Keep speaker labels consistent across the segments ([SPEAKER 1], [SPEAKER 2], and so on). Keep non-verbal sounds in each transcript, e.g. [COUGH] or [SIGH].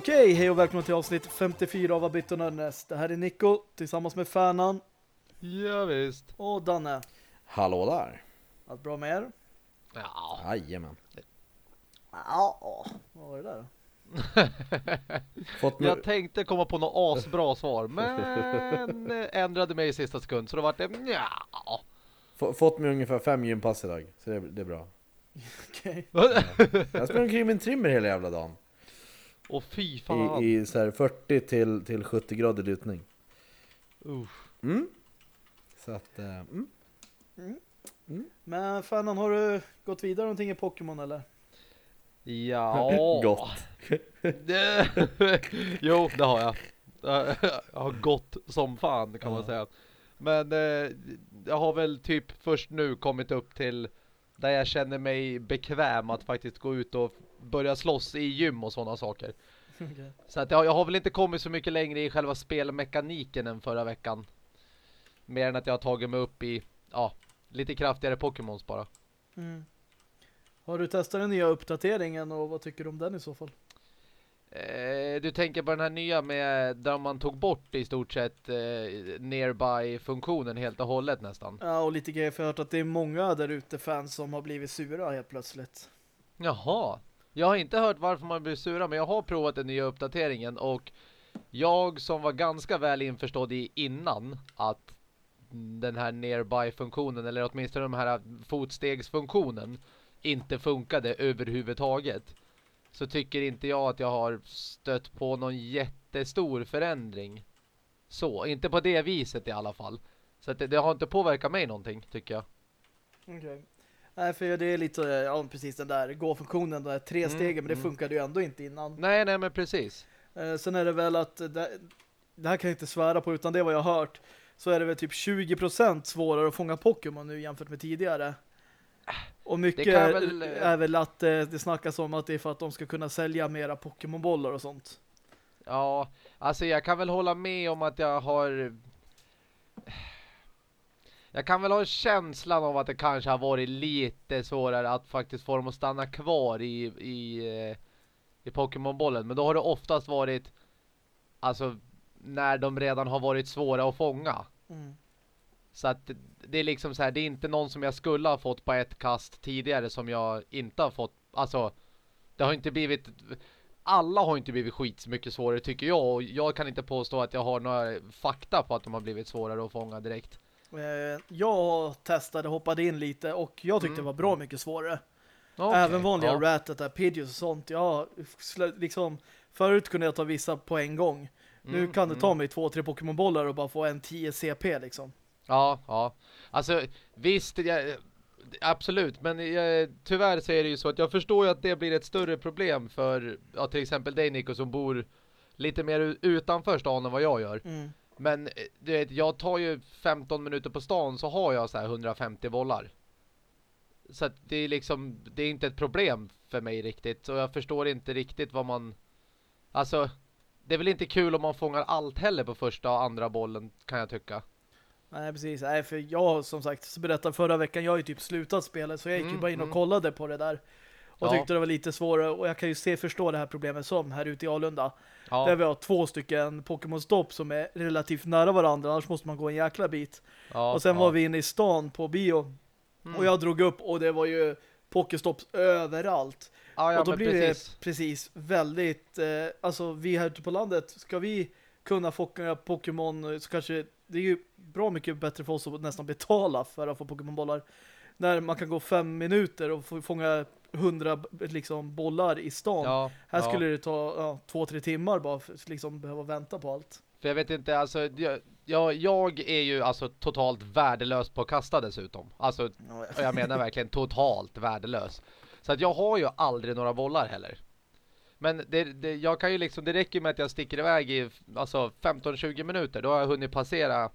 [SPEAKER 1] Okej, hej och välkomna till avsnitt 54 av Abit och Nördnäs. Det här är Nico tillsammans med Färnan
[SPEAKER 2] Ja, visst.
[SPEAKER 1] och Danne.
[SPEAKER 3] Hallå där.
[SPEAKER 1] Allt bra med er?
[SPEAKER 2] Ja.
[SPEAKER 3] Jajamän.
[SPEAKER 1] Ja, vad var det där? [LAUGHS]
[SPEAKER 3] Fått
[SPEAKER 2] Jag tänkte komma på något asbra svar, [LAUGHS] men eh, ändrade mig i sista sekund, så då vart det ja.
[SPEAKER 3] få- fått mig ungefär fem gympass idag, så det, det är bra. [LAUGHS]
[SPEAKER 1] Okej.
[SPEAKER 3] Jag springer omkring med en trimmer hela jävla dagen.
[SPEAKER 2] Och fy fan.
[SPEAKER 3] I, i så här 40 till, till 70 grader lutning.
[SPEAKER 2] Usch.
[SPEAKER 3] Mm. Så att, eh, mm.
[SPEAKER 1] Men Färnan, har du gått vidare någonting i Pokémon eller?
[SPEAKER 2] Ja. [LAUGHS]
[SPEAKER 3] Gott. [LAUGHS]
[SPEAKER 2] Jo, det har jag. [LAUGHS] Jag har gått som fan kan man
[SPEAKER 3] Ja.
[SPEAKER 2] säga. Men eh, jag har väl typ först nu kommit upp till där jag känner mig bekväm att faktiskt gå ut och börja slåss i gym och sådana saker. [LAUGHS]
[SPEAKER 1] Okej.
[SPEAKER 2] Så att jag, jag har väl inte kommit så mycket längre i själva spelmekaniken än förra veckan. Mer än att jag har tagit mig upp i, ja, lite kraftigare Pokémons bara.
[SPEAKER 1] Mm. Har du testat den nya uppdateringen och vad tycker du om den i så fall?
[SPEAKER 2] Eh, du tänker på den här nya med där man tog bort i stort sett eh, nearby-funktionen helt och hållet nästan.
[SPEAKER 1] Ja, och lite grejer för jag har hört att det är många där ute fans som har blivit sura helt plötsligt.
[SPEAKER 2] Jaha. Jag har inte hört varför man blir sura men jag har provat den nya uppdateringen och jag som var ganska väl införstådd i innan att den här nearby-funktionen eller åtminstone den här fotstegsfunktionen inte funkade överhuvudtaget så tycker inte jag att jag har stött på någon jättestor förändring. Så, inte på det viset i alla fall. Så att det, det har inte påverkat mig någonting tycker jag.
[SPEAKER 1] Okej. Nej, för det är lite, ja precis den där gå-funktionen, den där tre
[SPEAKER 2] Mm,
[SPEAKER 1] stegen, men det
[SPEAKER 2] mm.
[SPEAKER 1] funkade ju ändå inte innan.
[SPEAKER 2] Nej, nej men precis.
[SPEAKER 1] Eh, sen är det väl att det, det här kan jag inte svära på utan det vad jag har hört. Så är det väl typ 20% svårare att fånga Pokémon nu jämfört med tidigare. Och mycket
[SPEAKER 2] väl, eh,
[SPEAKER 1] är väl att det snackas om att det är för att de ska kunna sälja mera Pokémon-bollar och sånt.
[SPEAKER 2] Ja, alltså jag kan väl hålla med om att jag har... Jag kan väl ha känslan av att det kanske har varit lite svårare att faktiskt få dem att stanna kvar i, i, eh, i Pokémon-bollen. Men då har det oftast varit alltså när de redan har varit svåra att fånga.
[SPEAKER 1] Mm.
[SPEAKER 2] Så att det- det är liksom så här, det är inte någon som jag skulle ha fått på ett kast tidigare som jag inte har fått. Alltså, det har inte blivit, alla har inte blivit skit mycket svårare tycker jag. Och jag kan inte påstå att jag har några fakta på att de har blivit svårare att fånga direkt.
[SPEAKER 1] Eh, jag testade, hoppade in lite och jag tyckte
[SPEAKER 2] Mm.
[SPEAKER 1] det var bra mycket svårare.
[SPEAKER 2] Okej,
[SPEAKER 1] Även vanliga
[SPEAKER 2] ja.
[SPEAKER 1] Rattata, där, Pidgeys och sånt. Ja, slö- liksom, förut kunde jag ta vissa på en gång. Nu
[SPEAKER 2] Mm,
[SPEAKER 1] kan det
[SPEAKER 2] mm.
[SPEAKER 1] ta mig två, tre Pokémon-bollar och bara få en 10 CP liksom.
[SPEAKER 2] Ja, ja. Alltså, visst, jag, absolut. Men jag, tyvärr så är det ju så att jag förstår ju att det blir ett större problem för ja, till exempel dig Nico som bor lite mer utanför stan än vad jag gör.
[SPEAKER 1] Mm.
[SPEAKER 2] Men eh, du vet, jag tar ju 15 minuter på stan så har jag så här 150 bollar. Så att det är liksom, det är inte ett problem för mig riktigt. Så jag förstår inte riktigt vad man... Alltså, det är väl inte kul om man fångar allt heller på första och andra bollen kan jag tycka.
[SPEAKER 1] Nej, precis. Nej, för jag som sagt så berättade förra veckan, jag har ju typ slutat spela så jag gick ju
[SPEAKER 2] Mm,
[SPEAKER 1] bara in och
[SPEAKER 2] mm.
[SPEAKER 1] kollade på det där. Och
[SPEAKER 2] Ja.
[SPEAKER 1] tyckte det var lite svårare och jag kan ju se förstå det här problemet som här ute i Alunda.
[SPEAKER 2] Ja.
[SPEAKER 1] Där vi har två stycken Pokémon-stopp som är relativt nära varandra, annars måste man gå en jäkla bit.
[SPEAKER 2] Ja,
[SPEAKER 1] och sen
[SPEAKER 2] ja.
[SPEAKER 1] var vi inne i stan på bio
[SPEAKER 2] Mm.
[SPEAKER 1] och jag drog upp och det var ju Pokéstopp överallt.
[SPEAKER 2] ja, ja,
[SPEAKER 1] och då blir
[SPEAKER 2] precis.
[SPEAKER 1] det precis väldigt, eh, alltså vi här ute på landet, ska vi kunna få Pokémon så kanske det är ju bra mycket bättre för oss att nästan betala för att få Pokémon-bollar. När man kan gå fem minuter och få fånga hundra liksom, bollar i stan.
[SPEAKER 2] Ja,
[SPEAKER 1] Här
[SPEAKER 2] ja.
[SPEAKER 1] skulle det ta ja, två, tre timmar bara för att liksom behöva vänta på allt.
[SPEAKER 2] För jag vet inte, alltså jag, jag, är ju alltså totalt värdelös på att kasta dessutom. Alltså, och jag menar verkligen [LAUGHS] totalt värdelös. Så att jag har ju aldrig några bollar heller. Men det, det, jag kan ju liksom, det räcker med att jag sticker iväg i alltså 15-20 minuter. Då har jag hunnit passera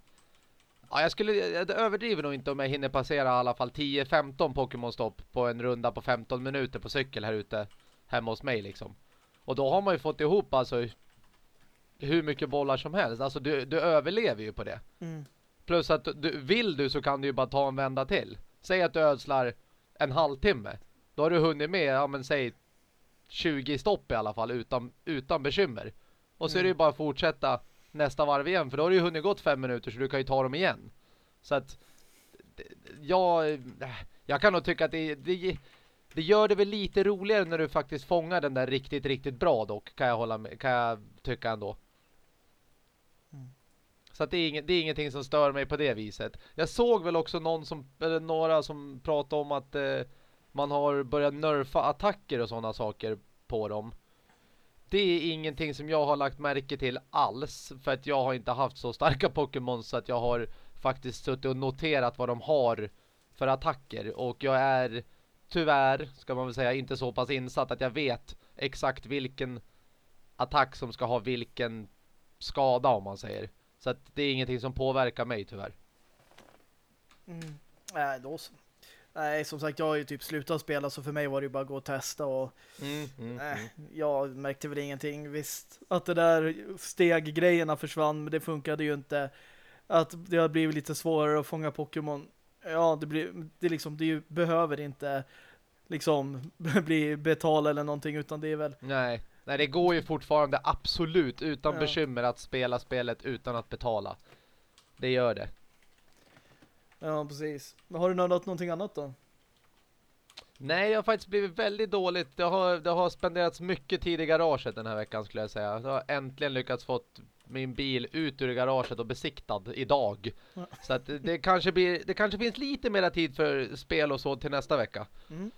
[SPEAKER 2] Ja, jag skulle, jag överdriver nog inte om jag hinner passera i alla fall 10-15 Pokémon-stopp på en runda på 15 minuter på cykel här ute hemma hos mig liksom. Och då har man ju fått ihop alltså hur mycket bollar som helst. Alltså du, du överlever ju på det.
[SPEAKER 1] Mm.
[SPEAKER 2] Plus att du, vill du så kan du ju bara ta en vända till. Säg att du ödslar en halvtimme. Då har du hunnit med, ja men säg 20 stopp i alla fall utan, utan bekymmer. Och så är det ju
[SPEAKER 1] Mm.
[SPEAKER 2] bara att fortsätta nästa varv igen. För då har det ju hunnit gått fem minuter så du kan ju ta dem igen. Så att jag, jag kan nog tycka att det, det, det gör det väl lite roligare när du faktiskt fångar den där riktigt, riktigt bra dock. Kan jag, hålla med, kan jag tycka ändå.
[SPEAKER 1] Mm.
[SPEAKER 2] Så att det, är inget, det är ingenting som stör mig på det viset. Jag såg väl också någon som, eller några som pratade om att eh, man har börjat nerfa attacker och sådana saker på dem. Det är ingenting som jag har lagt märke till alls. För att jag har inte haft så starka Pokémon så att jag har faktiskt suttit och noterat vad de har för attacker. Och jag är tyvärr, ska man väl säga, inte så pass insatt att jag vet exakt vilken attack som ska ha vilken skada om man säger. Så att det är ingenting som påverkar mig tyvärr.
[SPEAKER 1] Mm. Äh, då så. Nej, som sagt, jag har ju typ slutat spela så för mig var det ju bara att gå och testa och
[SPEAKER 2] Mm, mm,
[SPEAKER 1] nej,
[SPEAKER 2] mm.
[SPEAKER 1] jag märkte väl ingenting. Visst, att det där steggrejerna försvann, men det funkade ju inte. Att det har blivit lite svårare att fånga Pokémon. Ja, det blir det liksom, det behöver inte liksom [LAUGHS] bli betala eller någonting, utan det är väl
[SPEAKER 2] Nej. Nej, det går ju fortfarande absolut utan
[SPEAKER 1] Ja.
[SPEAKER 2] bekymmer att spela spelet utan att betala. Det gör det.
[SPEAKER 1] Ja, precis. Men har du nördat någonting annat då?
[SPEAKER 2] Nej, jag har faktiskt blivit väldigt dåligt. Det har, det har spenderats mycket tid i garaget den här veckan skulle jag säga. Jag har äntligen lyckats fått min bil ut ur garaget och besiktad idag.
[SPEAKER 1] Ja.
[SPEAKER 2] Så att det, det, kanske blir, det kanske finns lite mer tid för spel och så till nästa vecka.
[SPEAKER 1] Mm.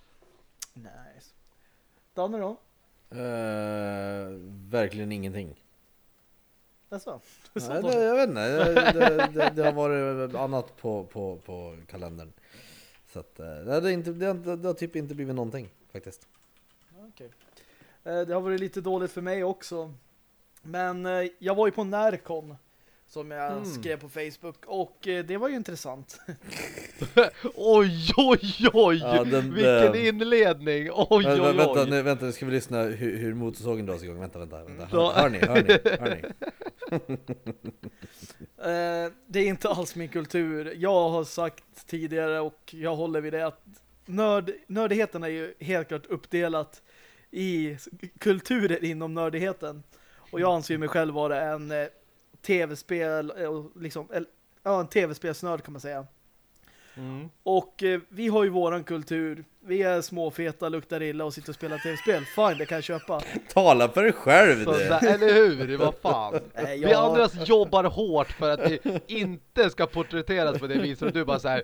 [SPEAKER 1] Nice. Danne då?
[SPEAKER 3] Eh, verkligen ingenting.
[SPEAKER 1] Jaså?
[SPEAKER 3] Nej, det, jag vet inte, det, det, det, det har varit annat på, på, på kalendern. Så att, eh, det, har inte, det, har, det har typ inte blivit någonting faktiskt.
[SPEAKER 1] Okej. Eh, Det har varit lite dåligt för mig också. Men eh, jag var ju på Närcon som jag
[SPEAKER 2] Mm.
[SPEAKER 1] skrev på Facebook och det var ju intressant. [LAUGHS]
[SPEAKER 2] Oj, oj, oj!
[SPEAKER 3] Ja, den-
[SPEAKER 2] Vilken
[SPEAKER 3] den-
[SPEAKER 2] inledning! Oj,
[SPEAKER 3] Vä- vä-
[SPEAKER 2] oj,
[SPEAKER 3] vänta,
[SPEAKER 2] oj!
[SPEAKER 3] nu, vänta, nu ska vi lyssna hur, hur motorsågen dras igång. Vänta, vänta, vänta. Hör, hör ni, hör ni, hör ni? [LAUGHS] [LAUGHS]
[SPEAKER 1] Eh, det är inte alls min kultur. Jag har sagt tidigare och jag håller vid det att nörd, nördigheten är ju helt klart uppdelat i kulturer inom nördigheten. Och jag anser mig själv vara en eh, tv-spel eh, liksom, ja, en tv-spelsnörd kan man säga.
[SPEAKER 2] Mm.
[SPEAKER 1] Och eh, vi har ju våran kultur. Vi är småfeta, luktar illa och sitter och spelar tv-spel. Fine, det kan jag köpa.
[SPEAKER 3] Tala för dig själv
[SPEAKER 2] Så, eller hur? Vad fan? [LAUGHS] Vi
[SPEAKER 1] jag-
[SPEAKER 2] andra jobbar hårt för att vi inte ska porträtteras på det viset och du bara så här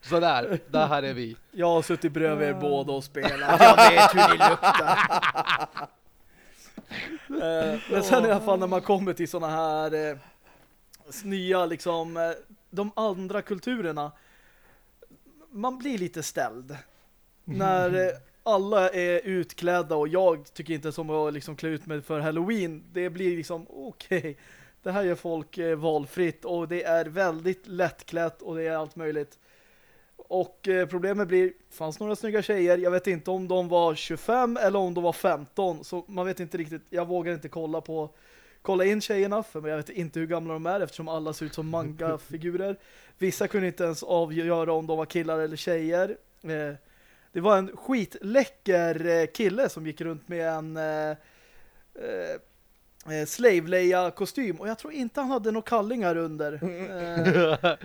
[SPEAKER 2] sådär, där här är vi.
[SPEAKER 1] Jag har suttit bredvid er båda och spelat. Jag vet hur ni luktar. [LAUGHS] Eh, Men sen i alla fall när man kommer till såna här eh, nya liksom eh, de andra kulturerna man blir lite ställd. När eh, alla är utklädda och jag tycker inte som att liksom klä ut mig för Halloween. Det blir liksom okej. Det här gör folk eh, valfritt och det är väldigt lättklätt och det är allt möjligt. Och eh, problemet blir, fanns några snygga tjejer, jag vet inte om de var 25 eller om de var 15, så man vet inte riktigt, jag vågar inte kolla på kolla in tjejerna, för jag vet inte hur gamla de är eftersom alla ser ut som manga-figurer. Vissa kunde inte ens avgöra om de var killar eller tjejer. Eh, det var en skitläcker eh, kille som gick runt med en eh, eh, Slave Leia-kostym och jag tror inte han hade några kallingar under. [LAUGHS] Eh,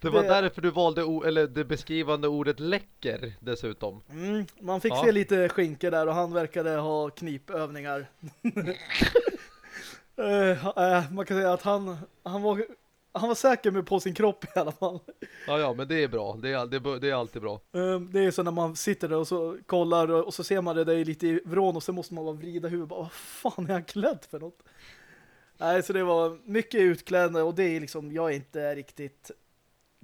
[SPEAKER 2] Det var
[SPEAKER 1] Det-
[SPEAKER 2] därför du valde eller det beskrivande ordet läcker dessutom.
[SPEAKER 1] Mm, man fick
[SPEAKER 2] Ja.
[SPEAKER 1] se lite skinker där och han verkade ha knipövningar. [LAUGHS] Eh, man kan säga att han, han, var, han var säker med på sin kropp i alla fall.
[SPEAKER 2] Ja, ja, men det är bra. Det är, det, det är alltid bra.
[SPEAKER 1] Eh, det är så när man sitter där och så kollar och, så ser man det där lite i vrån och så måste man bara vrida huvudet. Bara, vad fan är han klädd för något? Nej, så det var mycket utklädnad och det är liksom, jag är inte riktigt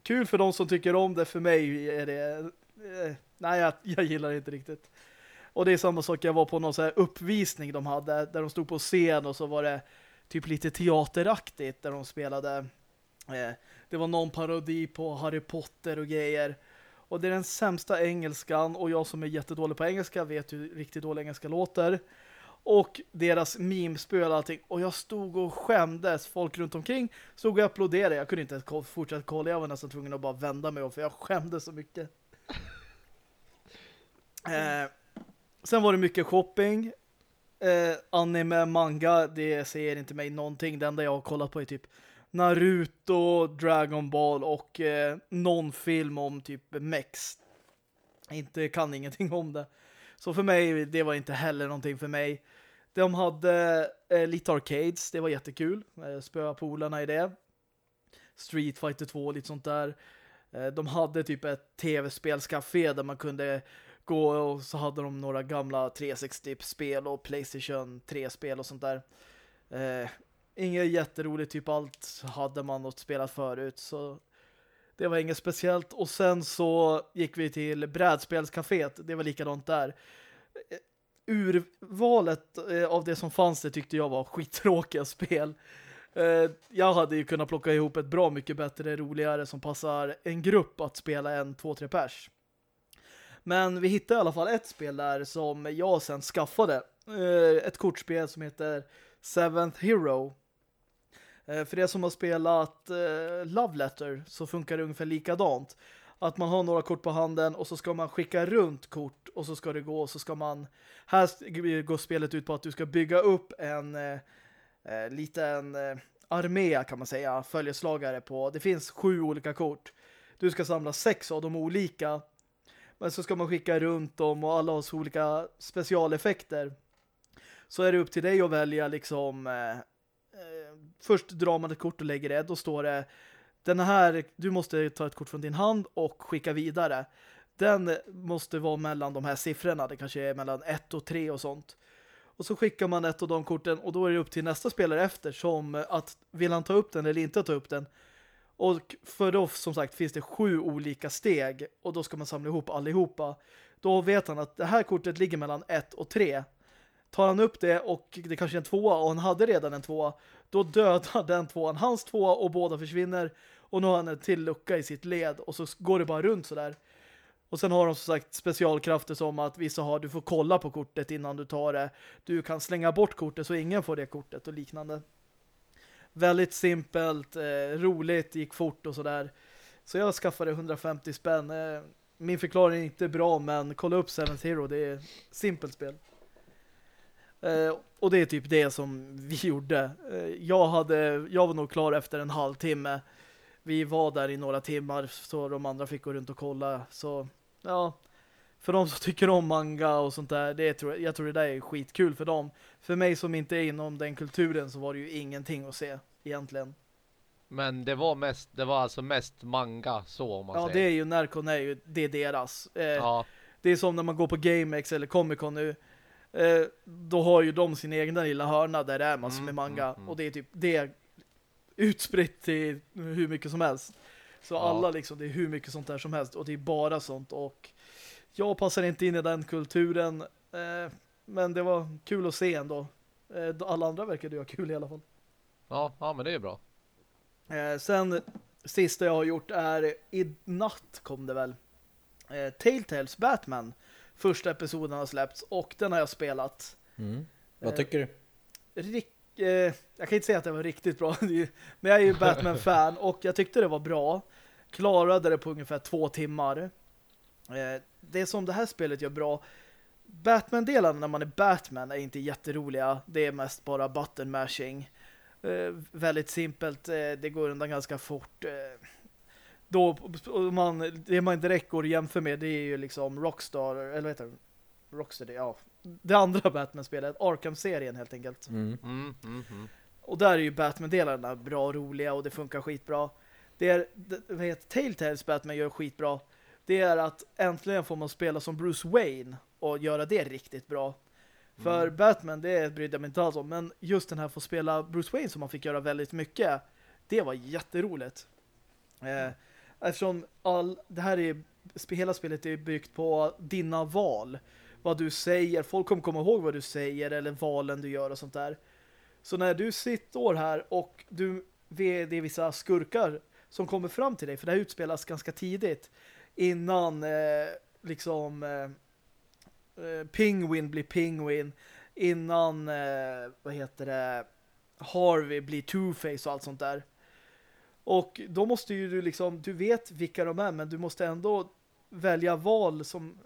[SPEAKER 1] kul för de som tycker om det. För mig är det, eh, nej jag, jag gillar det inte riktigt. Och det är samma sak, jag var på någon så här uppvisning de hade, där de stod på scen och så var det typ lite teateraktigt där de spelade. Eh, det var någon parodi på Harry Potter och grejer. Och det är den sämsta engelskan och jag som är jättedålig på engelska vet hur riktigt dålig engelska låter. Och deras memespel och allting. Och jag stod och skämdes. Folk runt omkring stod och applåderade. Jag kunde inte ens fortsätta kolla. Jag var nästan tvungen att bara vända mig om för jag skämdes så mycket. [LAUGHS] Eh, sen var det mycket shopping eh, anime, manga, det säger inte mig någonting. Det enda jag har kollat på är typ Naruto, Dragon Ball och eh, någon film om typ Mex. Inte kan ingenting om det. Så för mig, det var inte heller någonting för mig. De hade eh, lite arcades, det var jättekul. Eh, spöa polarna i det. Street Fighter 2 och lite sånt där. Eh, de hade typ ett tv-spelscafé där man kunde gå och så hade de några gamla 360-spel och Playstation 3-spel och sånt där. Eh, inget jätteroligt, typ allt hade man något spelat förut så det var inget speciellt. Och sen så gick vi till brädspelscaféet, det var likadant där. Eh, urvalet eh, av det som fanns det tyckte jag var skittråkiga spel. Eh, jag hade ju kunnat plocka ihop ett bra mycket bättre, roligare som passar en grupp att spela en, två, tre pers. Men vi hittade i alla fall ett spel där som jag sen skaffade. Eh, ett kortspel som heter Seventh Hero. Eh, för det som har spelat eh, Love Letter så funkar det ungefär likadant. Att man har några kort på handen och så ska man skicka runt kort och så ska det gå och så ska man här går spelet ut på att du ska bygga upp en eh, liten eh, armé kan man säga, följeslagare på. Det finns sju olika kort. Du ska samla sex av de olika. Men så ska man skicka runt dem och alla har så olika specialeffekter. Så är det upp till dig att välja liksom eh, eh, först drar man ett kort och lägger det. Då står det den här, du måste ta ett kort från din hand och skicka vidare. Den måste vara mellan de här siffrorna. Det kanske är mellan 1 och 3 och sånt. Och så skickar man ett av de korten och då är det upp till nästa spelare efter som att vill han ta upp den eller inte ta upp den. Och för då som sagt finns det sju olika steg och då ska man samla ihop allihopa. Då vet han att det här kortet ligger mellan ett och tre. Tar han upp det och det kanske är en tvåa och han hade redan en tvåa, då dödar [LAUGHS] den tvåan hans tvåa och båda försvinner. Och nu har han en till lucka i sitt led och så går det bara runt sådär. Och sen har de som sagt specialkrafter som att vissa har, du får kolla på kortet innan du tar det. Du kan slänga bort kortet så ingen får det kortet och liknande. Väldigt simpelt, eh, roligt, gick fort och sådär. Så jag skaffade 150 spänn. Eh, min förklaring är inte bra men kolla upp Seventh Hero, det är simpelt spel. Eh, och det är typ det som vi [LAUGHS] gjorde. Eh, jag, hade, jag var nog klar efter en halvtimme. Vi var där i några timmar så de andra fick gå runt och kolla. Så ja, för de som [LAUGHS] tycker om manga och sånt där, det tror jag, jag tror det där är skitkul för dem. För mig som inte är inom den kulturen så var det ju ingenting att se egentligen.
[SPEAKER 2] Men det var mest, det var alltså mest manga så om man
[SPEAKER 1] ja,
[SPEAKER 2] säger.
[SPEAKER 1] Ja, det är ju Närcon är ju, det är deras. Eh, ja. Det är som när man går på GameX eller Comic Con nu. Eh, då har ju de sin egna lilla hörna där det är massor med mm, manga. Mm, mm. Och det är typ det utspritt till hur mycket som helst. Så ja. alla liksom, det är hur mycket sånt där som helst. Och det är bara sånt. Och jag passar inte in i den kulturen. Eh, men det var kul att se ändå. Eh, alla andra verkade ju ha kul i alla fall.
[SPEAKER 2] Ja, ja men det är bra.
[SPEAKER 1] Eh, sen, sista jag har gjort är i natt kom det väl. Eh, Telltales Batman. Första episoden har släppts och den har jag spelat.
[SPEAKER 3] Mm. Vad tycker du?
[SPEAKER 1] Rick eh, jag kan inte säga att det var riktigt bra. [LAUGHS] men jag är ju [LAUGHS] Batman-fan och jag tyckte det var bra. Klarade det på ungefär två timmar. Det som det här spelet gör bra Batman-delarna när man är Batman är inte jätteroliga. Det är mest bara button mashing. Eh, väldigt simpelt. Eh, det går undan ganska fort. Eh, då man, det man direkt går jämför med det är ju liksom Rockstar, eller vad heter det? Rocksteady, ja. Det andra Batman-spelet, Arkham-serien helt enkelt.
[SPEAKER 2] Mm. Mm, mm, mm.
[SPEAKER 1] och där är ju Batman-delarna bra och roliga och det funkar skitbra. Det är, det, vad heter Telltales Batman gör skitbra. Det är att äntligen får man spela som Bruce Wayne och göra det riktigt bra. För mm. Batman, det brydde jag mig inte alls om. Men just den här få spela Bruce Wayne som man fick göra väldigt mycket, det var jätteroligt. Eh, eftersom all, det här är hela spelet är byggt på dina val vad du säger. Folk kommer komma ihåg vad du säger eller valen du gör och sånt där. Så när du sitter här och du det är vissa skurkar som kommer fram till dig, för det här utspelas ganska tidigt innan eh, liksom eh, eh Penguin blir Penguin innan eh, vad heter det Harvey blir Two-Face och allt sånt där. Och då måste ju du liksom, du vet vilka de är men du måste ändå välja val som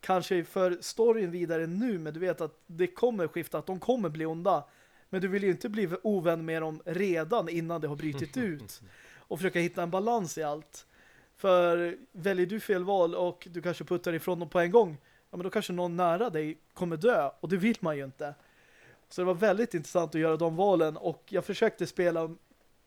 [SPEAKER 1] kanske för storyn vidare nu, men du vet att det kommer skifta, att de kommer bli onda. Men du vill ju inte bli ovän med dem redan innan det har brytit ut. [LAUGHS] Och försöka hitta en balans i allt. För väljer du fel val och du kanske puttar ifrån dem på en gång, ja men då kanske någon nära dig kommer dö. Och det vill man ju inte. Så det var väldigt intressant att göra de valen och jag försökte spela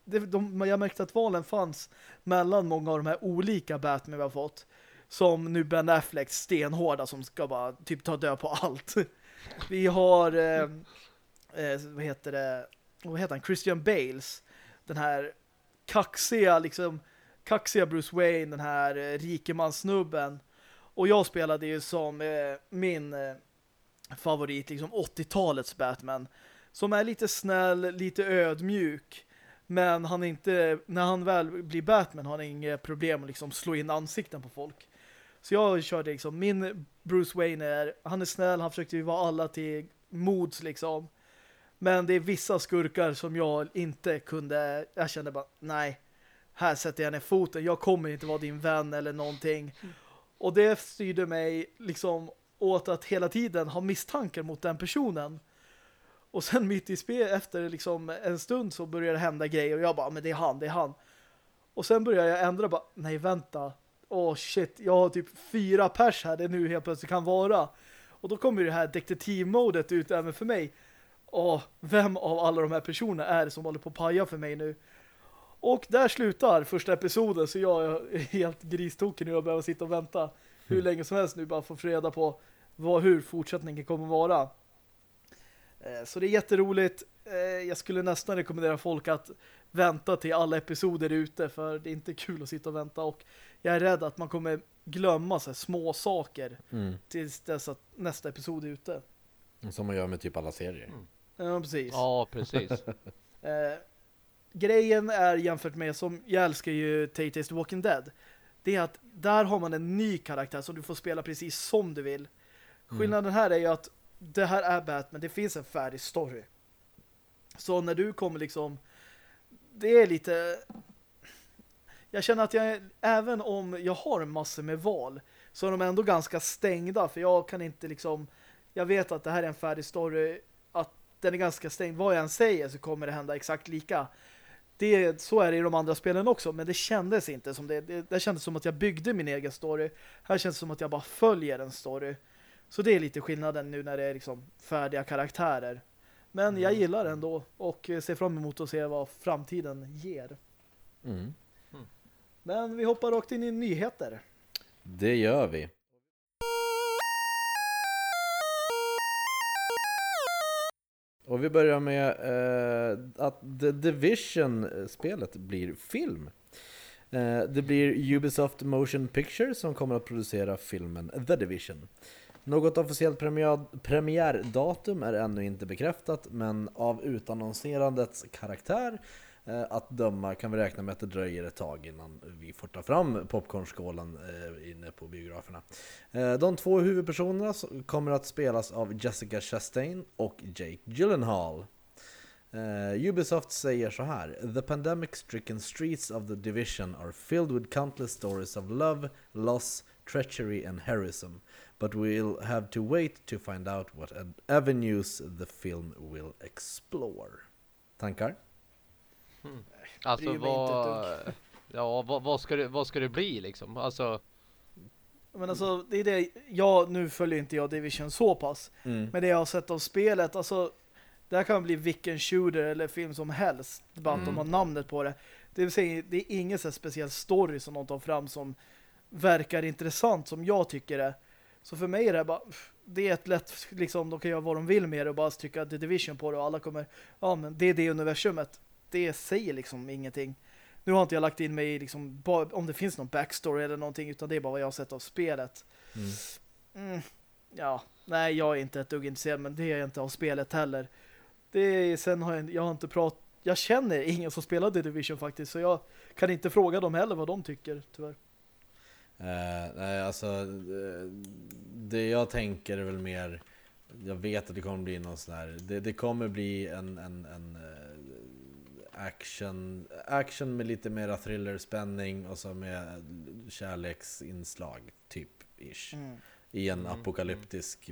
[SPEAKER 1] det, de, jag märkte att valen fanns mellan många av de här olika Batman vi har fått. Som nu Ben Affleck stenhårda som ska bara typ ta död på allt. [LAUGHS] Vi har eh, eh, vad heter det vad heter han? Christian Bales. Den här kaxiga liksom kaxiga Bruce Wayne, den här eh, rikemanssnubben. Och jag spelade ju som eh, min eh, favorit, liksom 80-talets Batman. Som är lite snäll, lite ödmjuk. Men han är inte, när han väl blir Batman har han inga problem att liksom slå in ansikten på folk. Så jag körde liksom, min Bruce Wayne är, han är snäll, han försökte ju vara alla till mods liksom. Men det är vissa skurkar som jag inte kunde, jag kände bara, nej, här sätter jag ner foten, jag kommer inte vara din vän eller någonting. Och det styrde mig liksom åt att hela tiden ha misstankar mot den personen. Och sen mitt i spel, efter liksom en stund så började det hända grejer och jag bara, men det är han, det är han. Och sen började jag ändra bara, nej vänta. Åh oh, shit, jag har typ fyra pers här det är nu helt plötsligt kan vara. Och då kommer det här detektivmodet ut även för mig. Åh, vem av alla de här personerna är det som håller på att paja för mig nu? Och där slutar första episoden så jag är helt gristokig nu och behöver sitta och vänta hur mm. länge som helst nu bara för att få reda på vad, hur fortsättningen kommer vara. Eh, så det är jätteroligt. Eh, jag skulle nästan rekommendera folk att vänta till alla episoder ute för det är inte kul att sitta och vänta och jag är rädd att man kommer glömma så små saker mm. tills dess att nästa episod är ute.
[SPEAKER 3] Som man gör med typ alla serier.
[SPEAKER 1] Mm. Ja, precis.
[SPEAKER 2] Ja, precis. [LAUGHS]
[SPEAKER 1] grejen är jämfört med som jag älskar ju Tate The Walking Dead. Det är att där har man en ny karaktär som du får spela precis som du vill. Mm. Skillnaden här är ju att det här är Batman, det finns en färdig story. Så när du kommer liksom det är lite jag känner att jag även om jag har massor med val så är de ändå ganska stängda för jag kan inte liksom jag vet att det här är en färdig story att den är ganska stängd. Vad jag än säger så kommer det hända exakt lika. Det, så är det i de andra spelen också, men det kändes inte som det. det. Det kändes som att jag byggde min egen story. Här känns det som att jag bara följer en story. Så det är lite skillnaden nu när det är liksom färdiga karaktärer. Men mm. jag gillar det ändå och ser fram emot att se vad framtiden ger. Mm. Mm. Men vi hoppar rakt in i nyheter.
[SPEAKER 3] Det gör vi. Och vi börjar med eh, att The Division-spelet blir film. Eh, det blir Ubisoft Motion Picture som kommer att producera filmen The Division. Något officiellt premiär, premiärdatum är ännu inte bekräftat, men av utannonserandets karaktär Eh, att döma kan vi räkna med att det dröjer ett tag innan vi får ta fram popcornskålen eh, inne på biograferna. Eh, de två huvudpersonerna kommer att spelas av Jessica Chastain och Jake Gyllenhaal. Uh, Ubisoft säger så här. The pandemic stricken streets of the division are filled with countless stories of love, loss, treachery and heroism. But we'll have to wait to find out what avenues the film will explore. Tankar?
[SPEAKER 2] Hmm. Alltså vad... Ja, vad, vad, ska det, vad ska det bli liksom? Alltså...
[SPEAKER 1] Men alltså, det är det... Ja, nu följer inte jag Division så pass. Mm. Men det jag har sett av spelet, alltså... Det här kan bli vilken shooter eller film som helst. Bara att mm. de har namnet på det. Det vill säga, det är ingen så speciell story som de tar fram som verkar intressant som jag tycker det. Så för mig är det bara det är ett lätt, liksom, de kan göra vad de vill med det och bara tycka The Division på det och alla kommer, ja men det är det universumet. Det säger liksom ingenting. Nu har inte jag lagt in mig i liksom, om det finns någon backstory eller någonting utan det är bara vad jag har sett av spelet. Mm. Mm, ja, nej jag är inte ett dugg intresserad men det är jag inte av spelet heller. Det är, sen har jag, jag har inte pratat jag känner ingen som spelar The Division faktiskt så jag kan inte fråga dem heller vad de tycker tyvärr.
[SPEAKER 3] Uh, nej, alltså det, det jag tänker är väl mer jag vet att det kommer bli någon sån här det, det kommer bli en, en, en uh, action action med lite mera thriller spänning och så med kärleksinslag typ ish. Mm. I en
[SPEAKER 2] Mm,
[SPEAKER 3] apokalyptisk...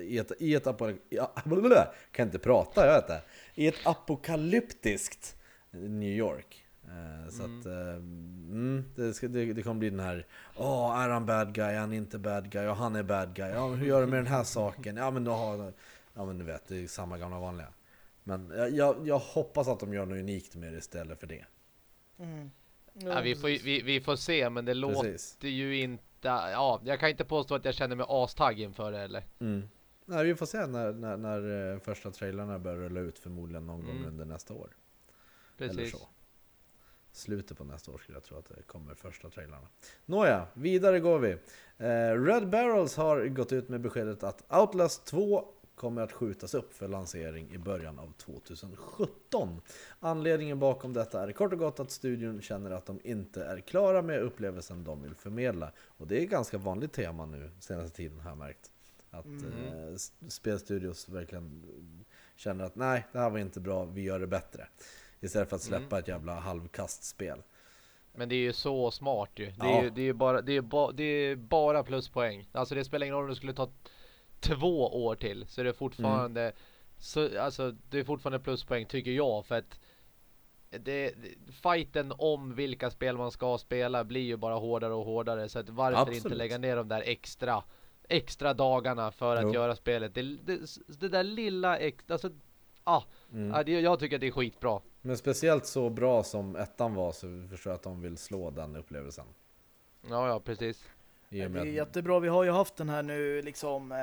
[SPEAKER 3] I ett, i ett apo, ja, blablabla, kan inte prata, jag vet det. I ett apokalyptiskt New York. Eh, Så
[SPEAKER 2] Mm.
[SPEAKER 3] att, eh, mm, det, ska, det, det kommer bli den här Åh, är han bad guy? Är han inte bad guy? Ja, han är bad guy. Ja, men hur gör du med den här saken? Ja, men då har Ja, men du vet, det är samma gamla vanliga. Men jag, jag, jag hoppas att de gör något unikt med det istället för det.
[SPEAKER 1] Mm.
[SPEAKER 2] Ja, vi, får, vi, vi får se, men det
[SPEAKER 3] Precis.
[SPEAKER 2] låter ju inte... Ja, jag kan inte påstå att jag känner mig astagg inför det, eller?
[SPEAKER 3] Mm. Nej, vi får se när, när, när eh, första trailerna börjar rulla ut förmodligen någon gång
[SPEAKER 2] Mm.
[SPEAKER 3] under nästa år. Eller
[SPEAKER 2] Precis.
[SPEAKER 3] så. Slutet på nästa år skulle jag tro att det kommer första trailerna. Nåja, vidare går vi. Eh, Red Barrels har gått ut med beskedet att Outlast 2 kommer att skjutas upp för lansering i början av 2017. Anledningen bakom detta är kort och gott att studion känner att de inte är klara med upplevelsen de vill förmedla. Och det är ett ganska vanligt tema nu senaste tiden har jag märkt. Att
[SPEAKER 2] Mm.
[SPEAKER 3] eh, spelstudios verkligen känner att nej, det här var inte bra, vi gör det bättre. Istället för att
[SPEAKER 2] Mm.
[SPEAKER 3] släppa ett jävla halvkastspel.
[SPEAKER 2] Men det är ju så smart ju. Det
[SPEAKER 3] Ja.
[SPEAKER 2] är ju det är ju bara, det är ba, det är bara pluspoäng. Alltså det spelar ingen roll om det skulle ta två år till. Så är det fortfarande,
[SPEAKER 3] Mm.
[SPEAKER 2] så, alltså det är fortfarande pluspoäng tycker jag. För att det, fighten om vilka spel man ska spela blir ju bara hårdare och hårdare. Så att varför inte
[SPEAKER 3] Absolut.
[SPEAKER 2] lägga ner de där extra, extra dagarna för att
[SPEAKER 3] Jo.
[SPEAKER 2] göra spelet. Det, det, det där lilla extra, alltså, ah,
[SPEAKER 3] Mm.
[SPEAKER 2] jag tycker att det är skitbra.
[SPEAKER 3] Men speciellt så bra som ettan var så förstår jag att de vill slå den upplevelsen.
[SPEAKER 2] Ja, ja, precis.
[SPEAKER 1] Det är
[SPEAKER 3] att,
[SPEAKER 1] jättebra. Vi har ju haft den här nu liksom eh,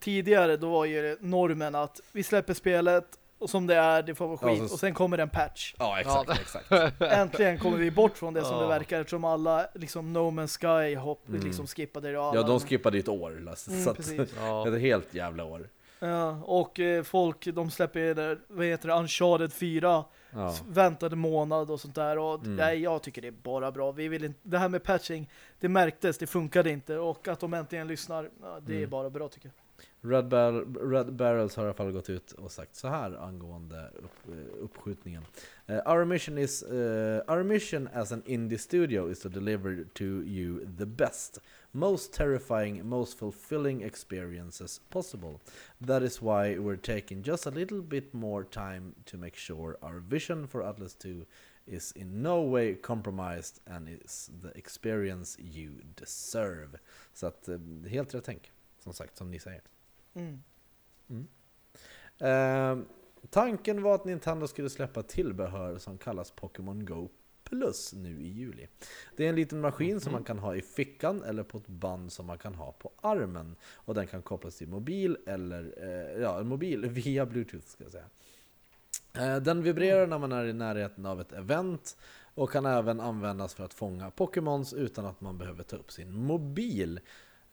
[SPEAKER 1] tidigare då var ju normen att vi släpper spelet och som det är, det får vara
[SPEAKER 3] Ja,
[SPEAKER 1] skit
[SPEAKER 3] så-
[SPEAKER 1] och sen kommer det en patch.
[SPEAKER 3] ja, exakt,
[SPEAKER 2] Ja.
[SPEAKER 3] exakt. [LAUGHS]
[SPEAKER 1] Äntligen kommer vi bort från det som
[SPEAKER 2] Ja.
[SPEAKER 1] det verkar eftersom alla liksom No Man's Sky hopp
[SPEAKER 3] Mm.
[SPEAKER 1] liksom skippade det alla,
[SPEAKER 3] Ja, de skippade ett år. Lasse,
[SPEAKER 1] Mm,
[SPEAKER 3] så att. [LAUGHS]
[SPEAKER 2] Ja.
[SPEAKER 3] ett helt jävla år.
[SPEAKER 1] Ja, och eh, folk, de släpper ju vad heter det, Uncharted 4
[SPEAKER 3] Ja.
[SPEAKER 1] väntade månad och sånt där och
[SPEAKER 3] Mm.
[SPEAKER 1] nej, jag tycker det är bara bra. Vi vill inte, det här med patching, det märktes, det funkade inte och att de äntligen lyssnar, ja, det är
[SPEAKER 3] Mm.
[SPEAKER 1] bara bra tycker jag.
[SPEAKER 3] Red, Bar- Red Barrels har i alla fall gått ut och sagt så här angående upp, eh, uppskjutningen. Eh, our, mission is, eh, our mission as an indie studio is to deliver to you the best, most terrifying, most fulfilling experiences possible. That is why we're taking just a little bit more time to make sure our vision for Atlas 2 is in no way compromised and is the experience you deserve. Så att, eh, helt rätt tänk, som sagt, som ni säger.
[SPEAKER 1] Mm.
[SPEAKER 3] Eh, tanken var att Nintendo skulle släppa tillbehör som kallas Pokémon Go Plus nu i juli. Det är en liten maskin som man kan ha i fickan eller på ett band som man kan ha på armen. Och den kan kopplas till mobil eller eh, ja, mobil [LAUGHS] via Bluetooth ska jag säga. Eh, Den vibrerar när man är i närheten av ett event och kan även användas för att fånga Pokémons utan att man behöver ta upp sin mobil.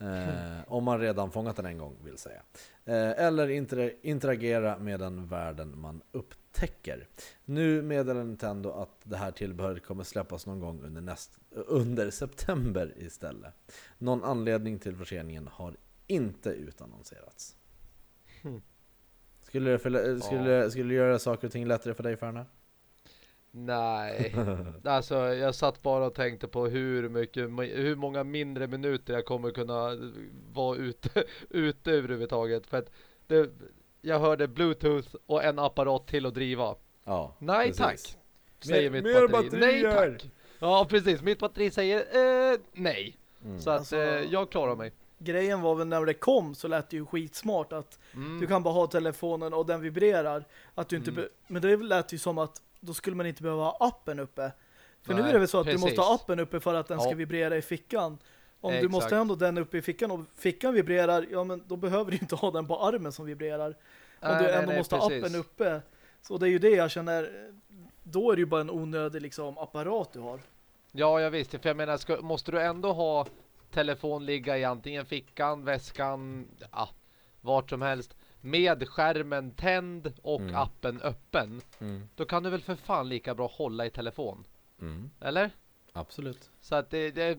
[SPEAKER 3] Eh, om man redan fångat den en gång vill säga. Eh, eller inter interagera med den världen man upptäcker. Nu meddelar Nintendo att det här tillbehöret kommer släppas någon gång under, näst, under september istället. Någon anledning till förseningen har inte utannonserats.
[SPEAKER 2] Hmm.
[SPEAKER 3] Skulle det, för, skulle, skulle det göra saker och ting lättare för dig Färna?
[SPEAKER 2] Nej, [LAUGHS] alltså jag satt bara och tänkte på hur mycket, hur många mindre minuter jag kommer kunna vara ute, [LAUGHS] ute överhuvudtaget. För att det, jag hörde bluetooth och en apparat till att driva.
[SPEAKER 3] Ja,
[SPEAKER 2] Nej
[SPEAKER 3] precis.
[SPEAKER 2] tack, säger
[SPEAKER 3] Mer-
[SPEAKER 2] mitt
[SPEAKER 3] mer
[SPEAKER 2] batteri. Nej tack. Ja precis, mitt batteri säger eh, nej.
[SPEAKER 3] Mm.
[SPEAKER 2] Så att
[SPEAKER 1] Alltså-
[SPEAKER 2] eh, jag klarar mig.
[SPEAKER 1] Grejen var väl när det kom så lät det ju skitsmart att
[SPEAKER 2] Mm.
[SPEAKER 1] du kan bara ha telefonen och den vibrerar. Att du inte
[SPEAKER 2] Mm.
[SPEAKER 1] men det lät ju som att då skulle man inte behöva ha appen uppe. För nu
[SPEAKER 2] Nej,
[SPEAKER 1] är det väl så att
[SPEAKER 2] precis.
[SPEAKER 1] du måste ha appen uppe för att den ska
[SPEAKER 2] Ja.
[SPEAKER 1] vibrera i fickan. Om du
[SPEAKER 2] Exakt.
[SPEAKER 1] måste ändå den uppe i fickan och fickan vibrerar, ja men då behöver du inte ha den på armen som vibrerar. Om
[SPEAKER 2] Nej,
[SPEAKER 1] du
[SPEAKER 2] nej,
[SPEAKER 1] ändå
[SPEAKER 2] nej,
[SPEAKER 1] måste ha appen uppe. Så det är ju det jag känner, då är det ju bara en onödig liksom apparat du har.
[SPEAKER 2] Ja, jag visste. För jag menar, ska, måste du ändå ha telefon ligga i antingen fickan, väskan, ja, vart som helst. Med skärmen tänd och
[SPEAKER 3] Mm.
[SPEAKER 2] appen öppen.
[SPEAKER 3] Mm.
[SPEAKER 2] Då kan du väl för fan lika bra hålla i telefon.
[SPEAKER 3] Mm.
[SPEAKER 2] Eller?
[SPEAKER 3] Absolut.
[SPEAKER 2] Så att det, det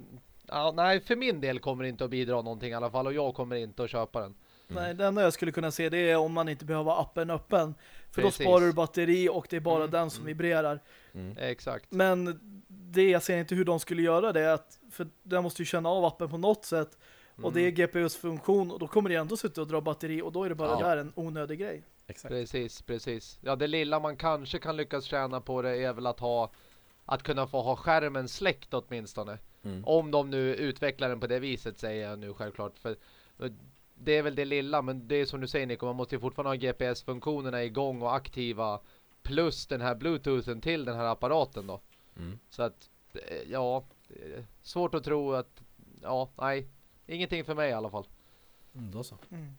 [SPEAKER 2] ja, nej, för min del kommer det inte att bidra någonting i alla fall. Och jag kommer inte att köpa den.
[SPEAKER 3] Mm.
[SPEAKER 1] Nej, det enda jag skulle kunna se det är om man inte behöver appen öppen. För
[SPEAKER 2] Precis.
[SPEAKER 1] då sparar du batteri och det är bara
[SPEAKER 2] Mm,
[SPEAKER 1] den som
[SPEAKER 2] mm.
[SPEAKER 1] vibrerar.
[SPEAKER 3] Mm.
[SPEAKER 2] Exakt.
[SPEAKER 1] Men det jag ser inte hur de skulle göra det. Att, för den måste ju känna av appen på något sätt. Och det är GPUs funktion och då kommer det ändå sitta och dra batteri och då är det bara
[SPEAKER 2] Ja.
[SPEAKER 1] där en onödig grej.
[SPEAKER 3] Exakt.
[SPEAKER 2] Precis, precis. Ja, det lilla man kanske kan lyckas tjäna på det är väl att ha att kunna få ha skärmen släckt åtminstone.
[SPEAKER 3] Mm.
[SPEAKER 2] Om de nu utvecklar den på det viset säger jag nu självklart. För eh, det är väl det lilla, men det är som du säger Nico, man måste ju fortfarande ha GPS-funktionerna igång och aktiva. Plus den här bluetoothen till den här apparaten då.
[SPEAKER 3] Mm.
[SPEAKER 2] Så att, eh, ja, är svårt att tro att, ja, nej. Ingenting för mig i alla fall.
[SPEAKER 3] Mm, då så.
[SPEAKER 1] Mm.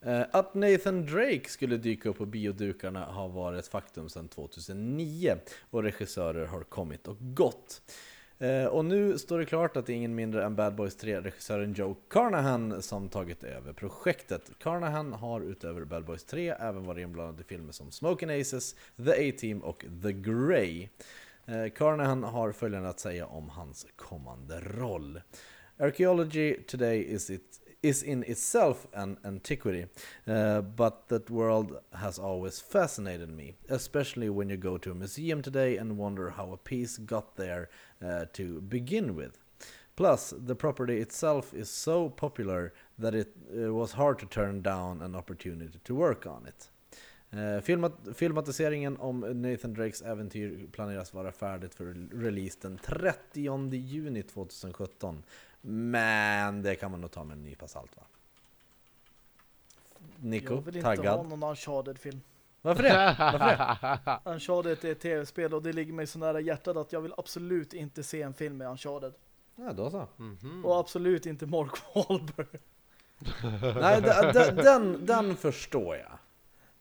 [SPEAKER 3] Eh, Att Nathan Drake skulle dyka upp på biodukarna har varit ett faktum sedan 2009 och regissörer har kommit och gått. Eh, Och nu står det klart att det är ingen mindre än Bad Boys 3-regissören Joe Carnahan som tagit över projektet. Carnahan har utöver Bad Boys 3 även varit inblandad i filmer som Smoking Aces, The A-Team och The Grey. Eh, Carnahan har följande att säga om hans kommande roll. Archaeology today is it is in itself an antiquity, uh, but that world has always fascinated me, especially when you go to a museum today and wonder how a piece got there uh, to begin with. Plus, the property itself is so popular that it uh, was hard to turn down an opportunity to work on it. Eh, filmat filmatiseringen om Nathan Drakes äventyr planeras vara färdigt för release den 30 juni 2017. Men det kan man nog ta med en nypa salt va? Nico,
[SPEAKER 1] Jag vill inte ha
[SPEAKER 3] taggad?
[SPEAKER 1] någon Uncharted-film.
[SPEAKER 3] Varför det? Varför det? [LAUGHS]
[SPEAKER 1] Uncharted är ett tv-spel och det ligger mig så nära hjärtat att jag vill absolut inte se en film med Uncharted.
[SPEAKER 3] Ja, då så.
[SPEAKER 2] Mhm.
[SPEAKER 1] Och absolut inte Mark [LAUGHS] Wahlberg.
[SPEAKER 3] Nej, den, den förstår jag.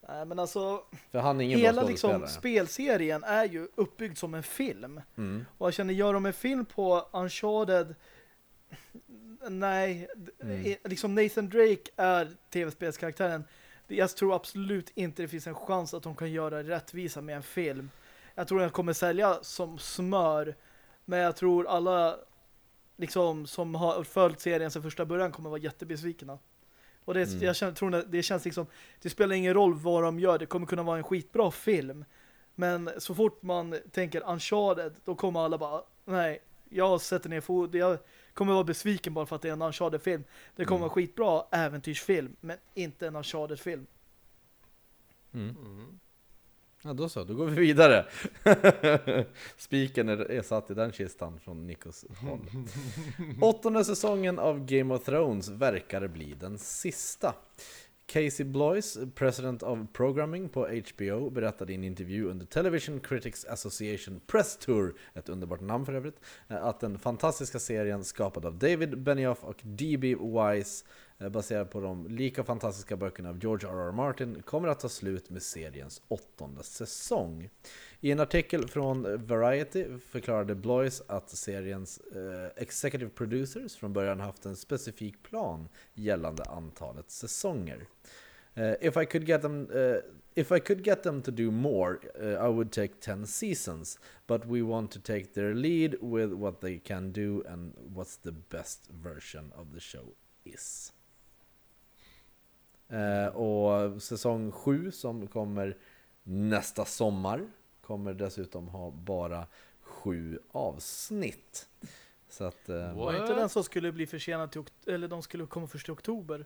[SPEAKER 1] Nej, men alltså,
[SPEAKER 3] För han är ingen
[SPEAKER 1] hela liksom spelserien är ju uppbyggd som en film.
[SPEAKER 3] Mm.
[SPEAKER 1] Och jag känner, gör de en film på Uncharted nej,
[SPEAKER 3] Mm.
[SPEAKER 1] liksom Nathan Drake är tv-spelskaraktären. Jag tror absolut inte det finns en chans att de kan göra rättvisa med en film. Jag tror den kommer sälja som smör. Men jag tror alla liksom som har följt serien sedan första början kommer vara jättebesvikna. Och det,
[SPEAKER 3] Mm.
[SPEAKER 1] jag känner, tror det, känns liksom det spelar ingen roll vad de gör. Det kommer kunna vara en skitbra film. Men så fort man tänker Uncharted, då kommer alla bara, nej, jag sätter ner fot. Jag kommer vara besviken bara för att det är en Uncharted-film. Det kommer
[SPEAKER 3] Mm.
[SPEAKER 1] vara skitbra äventyrsfilm, men inte en Uncharted-film.
[SPEAKER 3] Mm.
[SPEAKER 2] Mm.
[SPEAKER 3] Ja, då så. Då går vi vidare. [LAUGHS] Spiken är, är satt i den kistan från Nikos håll. [LAUGHS] Åttonde säsongen av Game of Thrones verkar bli den sista. Casey Bloys, President of Programming på HBO, berättade i en intervju under Television Critics Association Press Tour, ett underbart namn för övrigt, eh, att den fantastiska serien skapad av David Benioff och D.B. Wise, Eh, baserad på de lika fantastiska böckerna av George R.R. Martin, kommer att ta slut med seriens åttonde säsong. I en artikel från Variety förklarade Blois att seriens eh, executive producers från början haft en specifik plan gällande antalet säsonger. Eh, if I could get them uh, if I could get them to do more uh, I would take 10 seasons but we want to take their lead with what they can do and what's the best version of the show is. Eh, och säsong 7 som kommer nästa sommar kommer dessutom ha bara sju avsnitt. Så att... Eh,
[SPEAKER 1] Var inte den som skulle bli försenad till okt- eller de skulle komma först i oktober?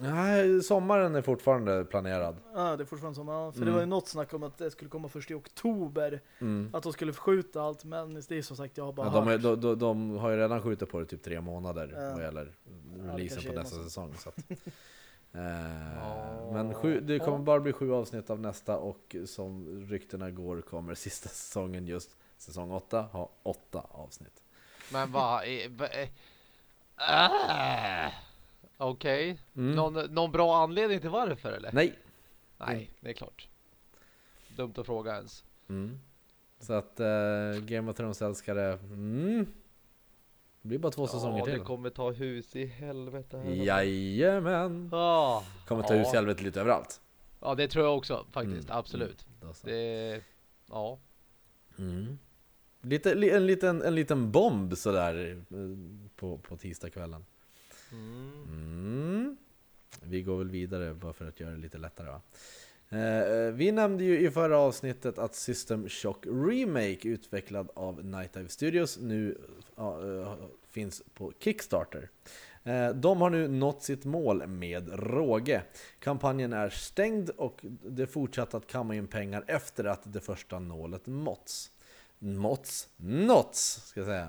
[SPEAKER 3] nej, sommaren är fortfarande planerad.
[SPEAKER 1] Ja, det är fortfarande som, ja, för
[SPEAKER 3] Mm.
[SPEAKER 1] det var ju något snack om att det skulle komma först i oktober.
[SPEAKER 3] Mm.
[SPEAKER 1] Att de skulle förskjuta allt, men det är som sagt, jag har bara
[SPEAKER 3] Ja, de, är,
[SPEAKER 1] hört.
[SPEAKER 3] de, de, de har ju redan skjutit på det typ tre månader
[SPEAKER 1] Ja.
[SPEAKER 3] vad gäller releasen
[SPEAKER 1] kanske
[SPEAKER 3] på nästa säsong. Så att, [LAUGHS]
[SPEAKER 2] Ja.
[SPEAKER 3] men sju, det kommer bara bli sju avsnitt av nästa och som ryktena går kommer [LAUGHS] sista säsongen just säsong åtta ha åtta avsnitt.
[SPEAKER 2] Men vad är... Ah! Okej.
[SPEAKER 3] Mm.
[SPEAKER 2] Någon, någon bra anledning till varför eller?
[SPEAKER 3] Nej!
[SPEAKER 2] Nej, det är klart. Dumt att fråga ens.
[SPEAKER 3] Mm. Så att eh, Game of Thrones-älskare, mm. Det blir bara två säsonger
[SPEAKER 2] ja,
[SPEAKER 3] till.
[SPEAKER 2] det kommer ta hus i helvete. här.
[SPEAKER 3] Jajamän!
[SPEAKER 2] Ah.
[SPEAKER 3] Kommer ta
[SPEAKER 2] Ja.
[SPEAKER 3] hus i helvete lite överallt.
[SPEAKER 2] Ja, det tror jag också faktiskt.
[SPEAKER 3] Mm,
[SPEAKER 2] Absolut.
[SPEAKER 3] Så.
[SPEAKER 2] Det... Ja.
[SPEAKER 3] Mm. Lite, li, en, liten, en liten bomb sådär eh, på, på tisdagskvällen.
[SPEAKER 2] Mm.
[SPEAKER 3] Mm. Vi går väl vidare bara för att göra det lite lättare va? Eh, vi nämnde ju i förra avsnittet att System Shock Remake utvecklad av Night Dive Studios nu eh, finns på Kickstarter. Eh, De har nu nått sitt mål med råge. Kampanjen är stängd och det fortsatte att kamma in pengar efter att det första nålet måtts. Måtts? Nåtts, ska jag säga.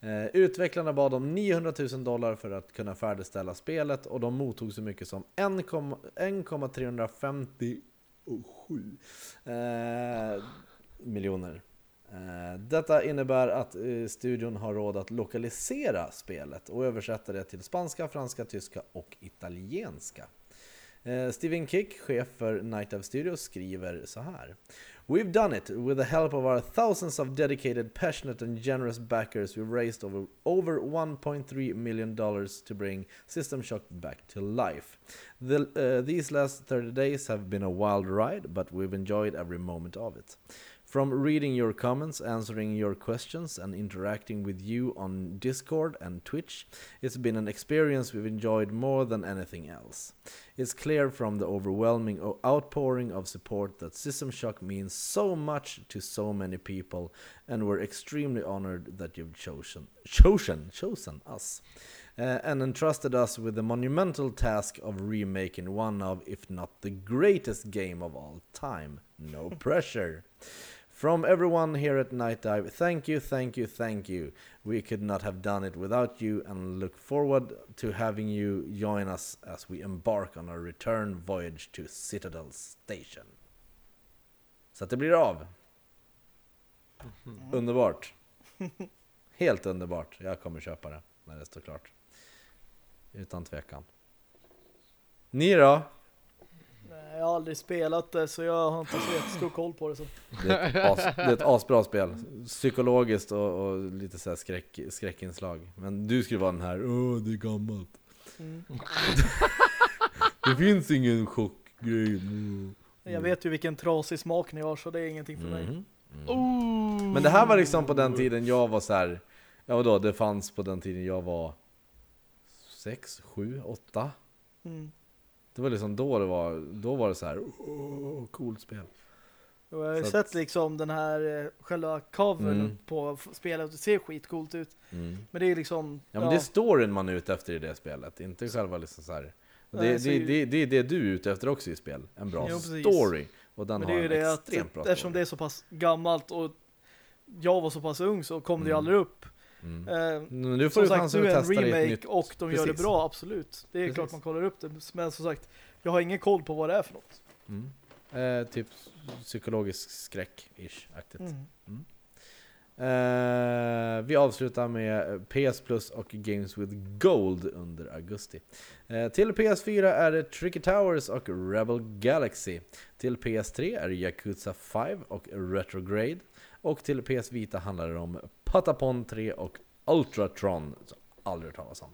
[SPEAKER 3] Eh, utvecklarna bad om 900 000 dollar för att kunna färdigställa spelet och de mottog så mycket som 1,350 1,357 eh, miljoner. Eh, Detta innebär att eh, studion har råd att lokalisera spelet och översätta det till spanska, franska, tyska och italienska. Eh, Steven Kick, chef för Night Dive Studios, skriver så här. We've done it! With the help of our thousands of dedicated, passionate and generous backers we've raised over, over 1.3 million dollars to bring System Shock back to life. The, uh, these last 30 days have been a wild ride, but we've enjoyed every moment of it. From reading your comments, answering your questions, and interacting with you on Discord and Twitch, it's been an experience we've enjoyed more than anything else. It's clear from the overwhelming outpouring of support that System Shock means so much to so many people, and we're extremely honored that you've chosen chosen chosen us. uh, and entrusted us with the monumental task of remaking one of, if not the greatest game of all time. No [LAUGHS] pressure. From everyone here at Night Dive, thank you, thank you, thank you. We could not have done it without you and look forward to having you join us as we embark on our return voyage to Citadel Station. Så att det blir av. Underbart. [LAUGHS] Helt underbart. Jag kommer köpa det när det står klart. Utan tvekan. Ni då?
[SPEAKER 1] Jag har aldrig spelat det så jag har inte så jättestor koll på det. Så.
[SPEAKER 3] Det är ett, as, det är ett asbra spel. Psykologiskt och, och lite så här skräck, skräckinslag. Men du skulle vara den här, åh det är gammalt.
[SPEAKER 1] Mm. [LAUGHS]
[SPEAKER 3] Det finns ingen chockgrej. Mm.
[SPEAKER 1] Jag vet ju vilken trasig smak ni har så det är ingenting för mig.
[SPEAKER 3] Mhm. Mm.
[SPEAKER 2] Oh.
[SPEAKER 3] Men det här var liksom på den tiden jag var så här. Ja vadå, det fanns på den tiden jag var 6, 7, 8.
[SPEAKER 1] Mm.
[SPEAKER 3] Det var liksom då det var, då var det så här, åh, coolt spel.
[SPEAKER 1] Jag har ju
[SPEAKER 3] Så att-
[SPEAKER 1] sett liksom den här eh, själva covern
[SPEAKER 3] Mm.
[SPEAKER 1] på spelet. Det ser skitcoolt ut.
[SPEAKER 3] Mm.
[SPEAKER 1] Men det är liksom...
[SPEAKER 3] Ja men det är storyn man är ute efter i det spelet, inte själva liksom så här. Det,
[SPEAKER 1] Nej, så
[SPEAKER 3] det,
[SPEAKER 1] ju-
[SPEAKER 3] det, det är det du är ute efter också i spel, en bra
[SPEAKER 1] Jo,
[SPEAKER 3] story. Och den
[SPEAKER 1] Men det
[SPEAKER 3] har
[SPEAKER 1] är det att
[SPEAKER 3] extremt bra
[SPEAKER 1] eftersom det är så pass gammalt och jag var så pass ung så kom det ju
[SPEAKER 3] Mm.
[SPEAKER 1] aldrig upp.
[SPEAKER 3] Mm.
[SPEAKER 1] Eh,
[SPEAKER 3] Men nu får du
[SPEAKER 1] sagt,
[SPEAKER 3] chansen att
[SPEAKER 1] är en
[SPEAKER 3] testa det i ett
[SPEAKER 1] remake
[SPEAKER 3] nytt...
[SPEAKER 1] och de gör det
[SPEAKER 3] Precis.
[SPEAKER 1] bra, absolut. Det är
[SPEAKER 3] Precis.
[SPEAKER 1] klart man kollar upp det. Men som sagt, jag har ingen koll på vad det är för något.
[SPEAKER 3] Mm. Eh, typ psykologisk skräck-ish-aktigt.
[SPEAKER 1] Mm.
[SPEAKER 3] Eh, vi avslutar med PS Plus och Games with Gold under augusti. Eh, till PS4 är det Tricky Towers och Rebel Galaxy. Till PS3 är det Yakuza 5 och Retrograde. Och till PS Vita handlar det om Patapon 3 och Ultratron. Som aldrig hört talas om.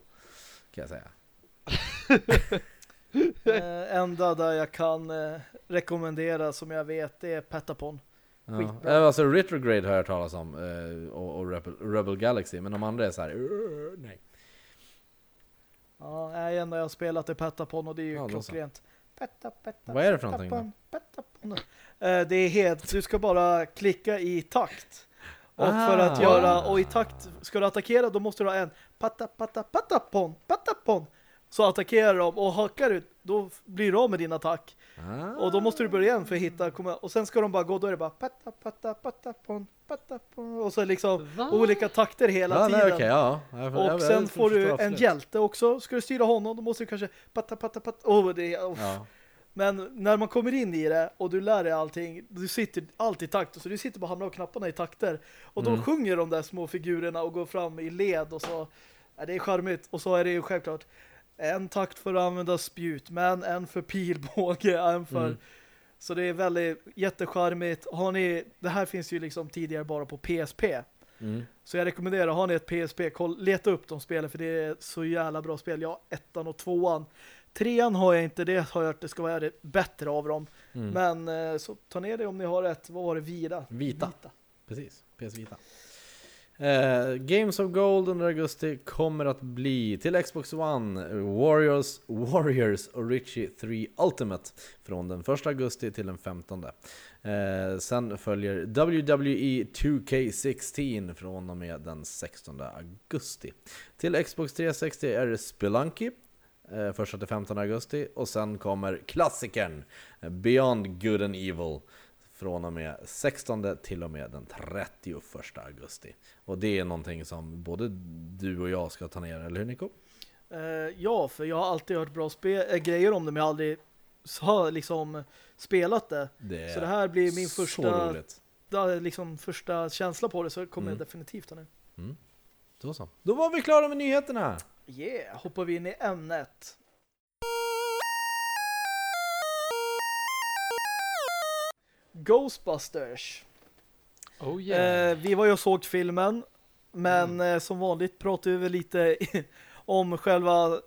[SPEAKER 3] Kan jag säga. [LAUGHS]
[SPEAKER 1] Eh, enda där jag kan eh, rekommendera som jag vet är Petapon.
[SPEAKER 3] Ja.
[SPEAKER 1] Skitbra.
[SPEAKER 3] Eh, Alltså Retrograde har jag hört talas om. eh, Och, och Rebel, Rebel Galaxy. Men de andra är så här. "Ugh, nej.
[SPEAKER 1] Ja, det enda jag har spelat är Petapon och det är ju
[SPEAKER 3] Ja,
[SPEAKER 1] klockrent. Petta, petta,
[SPEAKER 3] Vad är det för någonting?
[SPEAKER 1] Petapon, Petapon. Eh, det är helt, du ska bara klicka i takt. Och för att
[SPEAKER 3] Ah.
[SPEAKER 1] göra, och i takt, ska du attackera då måste du ha en patta, patta, patapon, patapon. Så attackerar de och hackar ut, då blir du av med din attack.
[SPEAKER 3] Ah.
[SPEAKER 1] Och då måste du börja igen för att hitta, komma, och sen ska de bara gå, då är det bara patta, patta, patapon, patapon. Och så liksom
[SPEAKER 2] Va?
[SPEAKER 1] olika takter hela
[SPEAKER 3] Ja,
[SPEAKER 1] tiden.
[SPEAKER 3] nej, okej, ja. Jag- jag-
[SPEAKER 1] Och
[SPEAKER 3] jag
[SPEAKER 1] sen får du en hjälte också. Ska du styra honom, då måste du kanske patta, patta, patta. Oh, det, oh.
[SPEAKER 3] Ja.
[SPEAKER 1] Men när man kommer in i det och du lär dig allting, du sitter alltid i takt. Så du sitter bara och hamnar på knapparna i takter. Och då
[SPEAKER 3] Mm.
[SPEAKER 1] sjunger de där små figurerna och går fram i led och så. Ja, det är charmigt. Och så är det ju självklart en takt för att använda spjut, men en för pilbåge, [LAUGHS] en för...
[SPEAKER 3] Mm.
[SPEAKER 1] Så det är väldigt jättecharmigt. Har ni, det här finns ju liksom tidigare bara på PSP.
[SPEAKER 3] Mm.
[SPEAKER 1] Så jag rekommenderar, har ni ett PSP, koll, leta upp de spelen för det är så jävla bra spel. Ja, ettan och tvåan. Trean har jag inte, det har jag hört det ska vara det bättre av dem.
[SPEAKER 3] Mm.
[SPEAKER 1] Men eh, så ta ner det om ni har ett, vad var det, vida?
[SPEAKER 3] Vita. Precis, PS Vita. Eh, Games of Gold under augusti kommer att bli till Xbox One Warriors, Warriors och Richie 3 Ultimate från den 1 augusti till den 15. Eh, sen följer WWE 2K16 från och med den 16 augusti. Till Xbox 360 är det Spelunky eh, 1 15 augusti och sen kommer klassikern Beyond Good and Evil från och med 16 till och med den 31 augusti. Och det är någonting som både du och jag ska ta ner, eller hur Nico?
[SPEAKER 1] Uh, ja, för jag har alltid hört bra äh, grejer om det, men jag har aldrig har liksom spelat det. det så det här blir min första liksom första känsla på det, så kommer mm. jag definitivt ta ner. Mm.
[SPEAKER 3] Då så. Då var vi klara med nyheterna!
[SPEAKER 1] Yeah, hoppar vi in i ämnet. Ghostbusters.
[SPEAKER 2] Oh yeah.
[SPEAKER 1] Eh, vi var ju och såg filmen, men mm. eh, som vanligt pratade vi lite [LAUGHS] om själva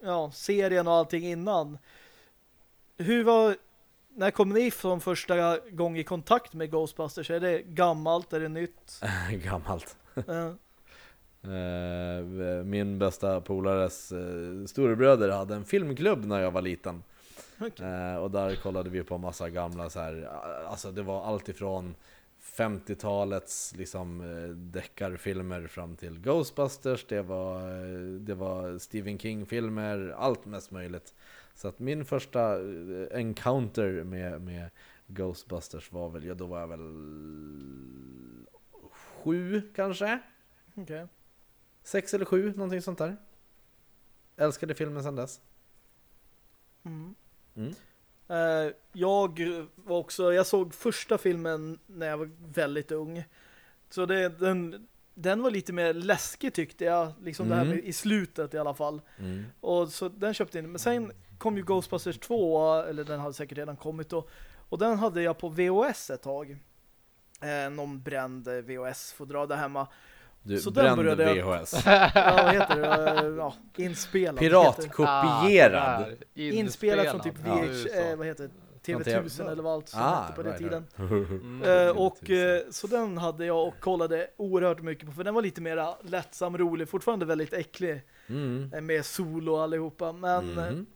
[SPEAKER 1] ja, serien och allting innan. Hur var när kom ni från första gång i kontakt med Ghostbusters? Är det gammalt? Är det nytt? [LAUGHS]
[SPEAKER 3] gammalt. Uh. Min bästa polares eh, storebröder hade en filmklubb när jag var liten. Okay. Eh, och där kollade vi på massa gamla så här, alltså det var allt ifrån 50-talets liksom eh, deckarfilmer fram till Ghostbusters, det var, eh, det var Stephen King-filmer, allt mest möjligt. Så att min första encounter med, med Ghostbusters var väl, ja då var jag väl sju kanske?
[SPEAKER 1] Okay.
[SPEAKER 3] Sex eller sju, någonting sånt där. Älskade filmen sedan dess.
[SPEAKER 1] Mm. Mm. Uh, jag var också, jag såg första filmen när jag var väldigt ung. Så det, den, den var lite mer läskig tyckte jag. Liksom mm. det här mm. med, i slutet i alla fall. Mm. Och så den köpte in. Men sen kom ju Ghostbusters 2, eller den hade säkert redan kommit då. Och den hade jag på VHS ett tag. Eh, någon bränd VHS-fodral där hemma.
[SPEAKER 3] Du så brände började VHS. [LAUGHS]
[SPEAKER 1] ja, vad heter det? Ja, inspelad.
[SPEAKER 3] Piratkopierad. Ah,
[SPEAKER 1] inspelad från typ VH, ja, eh, vad heter det? TV1000 eller vad allt som ah, hette på den tiden. [LAUGHS] Mm. Uh, och uh, så den hade jag och kollade oerhört mycket på för den var lite mer lättsam, rolig, fortfarande väldigt äcklig mm. Uh, med sol och allihopa. Men mm.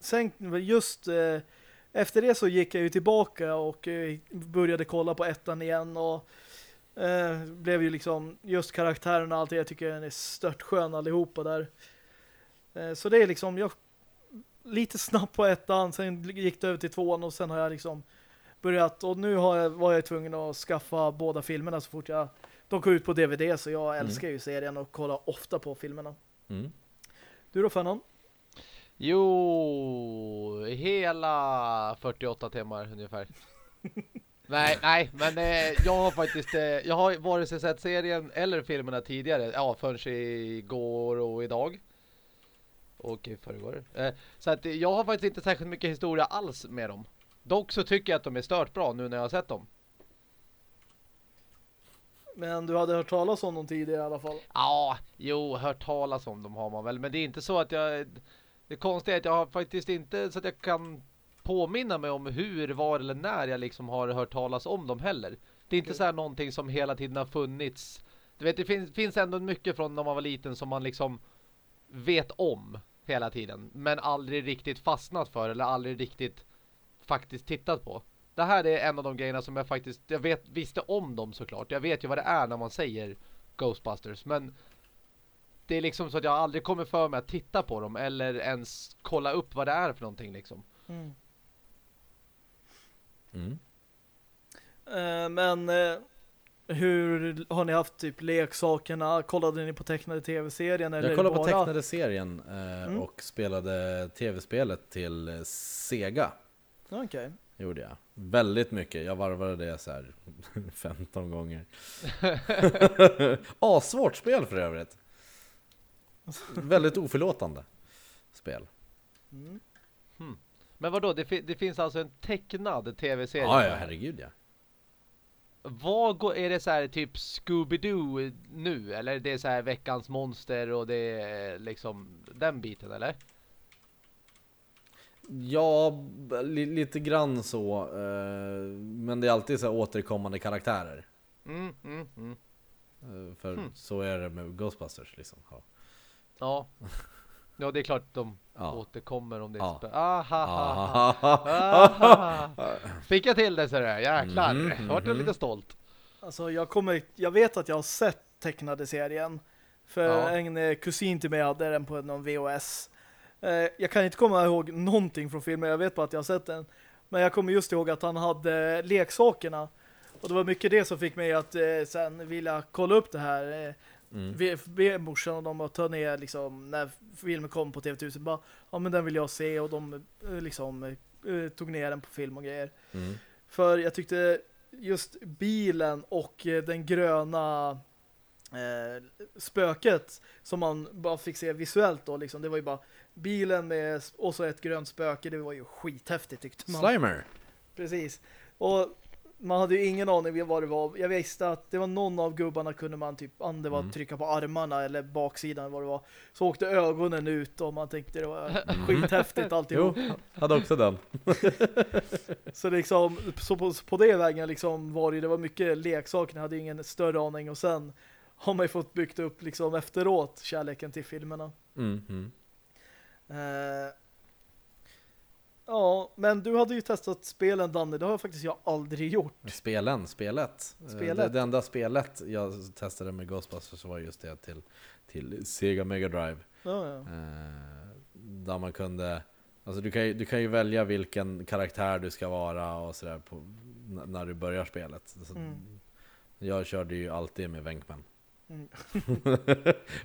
[SPEAKER 1] sen just efter det så gick jag ju tillbaka och började kolla på ettan igen och Eh, blev ju liksom just karaktärerna och allt jag tycker den är stört skön allihopa där. Eh, så det är liksom jag lite snabbt på ettan, sen gick det över till tvåan och sen har jag liksom börjat och nu har jag, var jag tvungen att skaffa båda filmerna så fort jag de kom ut på DVD så jag mm. älskar ju serien och kollar ofta på filmerna. Mm. Du då Fanon?
[SPEAKER 2] Jo, hela 48 timmar ungefär. [LAUGHS] Nej, nej, men eh, jag har faktiskt eh, jag har vare sig sett serien eller filmerna tidigare. Ja, förrän igår och idag. Och i förrgår. Eh, så att jag har faktiskt inte särskilt mycket historia alls med dem. Dock så tycker jag att de är stört bra nu när jag har sett dem.
[SPEAKER 1] Men du hade hört talas om dem tidigare i alla fall?
[SPEAKER 2] Ja, jo, hört talas om dem har man väl. Men det är inte så att jag... Det konstiga är att jag har faktiskt inte så att jag kan påminna mig om hur, var eller när jag liksom har hört talas om dem heller. Det är inte okay. så här någonting som hela tiden har funnits. Du vet, det finns, finns ändå mycket från när man var liten som man liksom vet om hela tiden. Men aldrig riktigt fastnat för eller aldrig riktigt faktiskt tittat på. Det här är en av de grejerna som jag faktiskt, jag vet, visste om dem såklart. Jag vet ju vad det är när man säger Ghostbusters. Men det är liksom så att jag aldrig kommer för mig att titta på dem eller ens kolla upp vad det är för någonting liksom. Mm.
[SPEAKER 1] Mm. Uh, men uh, hur har ni haft typ leksakerna? Kollade ni på tecknade tv-serien?
[SPEAKER 3] Jag kollade bara... på tecknade serien uh, mm. och spelade tv-spelet till Sega.
[SPEAKER 1] Okej. Okay.
[SPEAKER 3] Gjorde jag. Väldigt mycket. Jag varvade det så här [LAUGHS] 15 gånger. [LAUGHS] ah, svårt spel för övrigt. [LAUGHS] Väldigt oförlåtande spel. Mm.
[SPEAKER 2] Men vadå, det, det finns alltså en tecknad tv-serie?
[SPEAKER 3] Ja, ja, herregud ja.
[SPEAKER 2] Vad går, är det så här typ Scooby-Doo nu? Eller är det så här veckans monster och det är liksom den biten, eller?
[SPEAKER 3] Ja, li lite grann så. Eh, men det är alltid så här återkommande karaktärer.
[SPEAKER 2] Mm, mm, mm.
[SPEAKER 3] Eh, För
[SPEAKER 2] Hmm.
[SPEAKER 3] så är det med Ghostbusters liksom. Ja.
[SPEAKER 2] Ja. Ja, det är klart de
[SPEAKER 3] Ja.
[SPEAKER 2] återkommer om det är
[SPEAKER 3] Ja.
[SPEAKER 2] spö- Aha,
[SPEAKER 3] Ah.
[SPEAKER 2] aha. Fick jag till det så där, jäklar.
[SPEAKER 3] Mhm,
[SPEAKER 2] Jag vart
[SPEAKER 3] mhm.
[SPEAKER 2] lite stolt.
[SPEAKER 1] Alltså jag kommer, jag vet att jag har sett tecknade serien. För
[SPEAKER 2] Ja.
[SPEAKER 1] en eh, kusin till mig hade den på någon VHS. Eh, jag kan inte komma ihåg någonting från filmen, jag vet bara att jag har sett den. Men jag kommer just ihåg att han hade leksakerna. Och det var mycket det som fick mig att eh, sen vilja kolla upp det här.
[SPEAKER 3] Mm.
[SPEAKER 1] morsan och de ta ner liksom, när filmen kom på TV1000 bara, ja men den vill jag se och de eh, liksom eh, tog ner den på film och grejer.
[SPEAKER 3] Mm.
[SPEAKER 1] För jag tyckte just bilen och eh, den gröna eh, spöket som man bara fick se visuellt då liksom, det var ju bara bilen med och så ett grönt spöke, det var ju skithäftigt tyckte man.
[SPEAKER 3] Slimer.
[SPEAKER 1] Precis. Och man hade ju ingen aning vad det var. Jag visste att det var någon av gubbarna kunde man typ, det var
[SPEAKER 3] Mm.
[SPEAKER 1] att trycka på armarna eller baksidan vad det var. Så åkte ögonen ut och man tänkte det var skithäftigt alltihop.
[SPEAKER 3] Jo, hade också den. [LAUGHS]
[SPEAKER 1] Så liksom, så på, på det vägen liksom var det, det var mycket leksaker, jag hade ingen större aning och sen har man ju fått byggt upp liksom efteråt kärleken till filmerna.
[SPEAKER 3] Mm. Mm.
[SPEAKER 1] Ja, men du hade ju testat spelen Danny, det har faktiskt jag aldrig gjort.
[SPEAKER 3] Spelen, spelet. Eh,
[SPEAKER 1] Spelet.
[SPEAKER 3] Det, det enda spelet jag testade med Ghostbusters var just det till, till Sega Mega Drive.
[SPEAKER 1] Ja, ja.
[SPEAKER 3] Eh, där man kunde, alltså du kan, ju, du kan ju välja vilken karaktär du ska vara och sådär när du börjar spelet. Så,
[SPEAKER 1] Mm.
[SPEAKER 3] Jag körde ju alltid med Venkman.
[SPEAKER 1] Mm. [LAUGHS]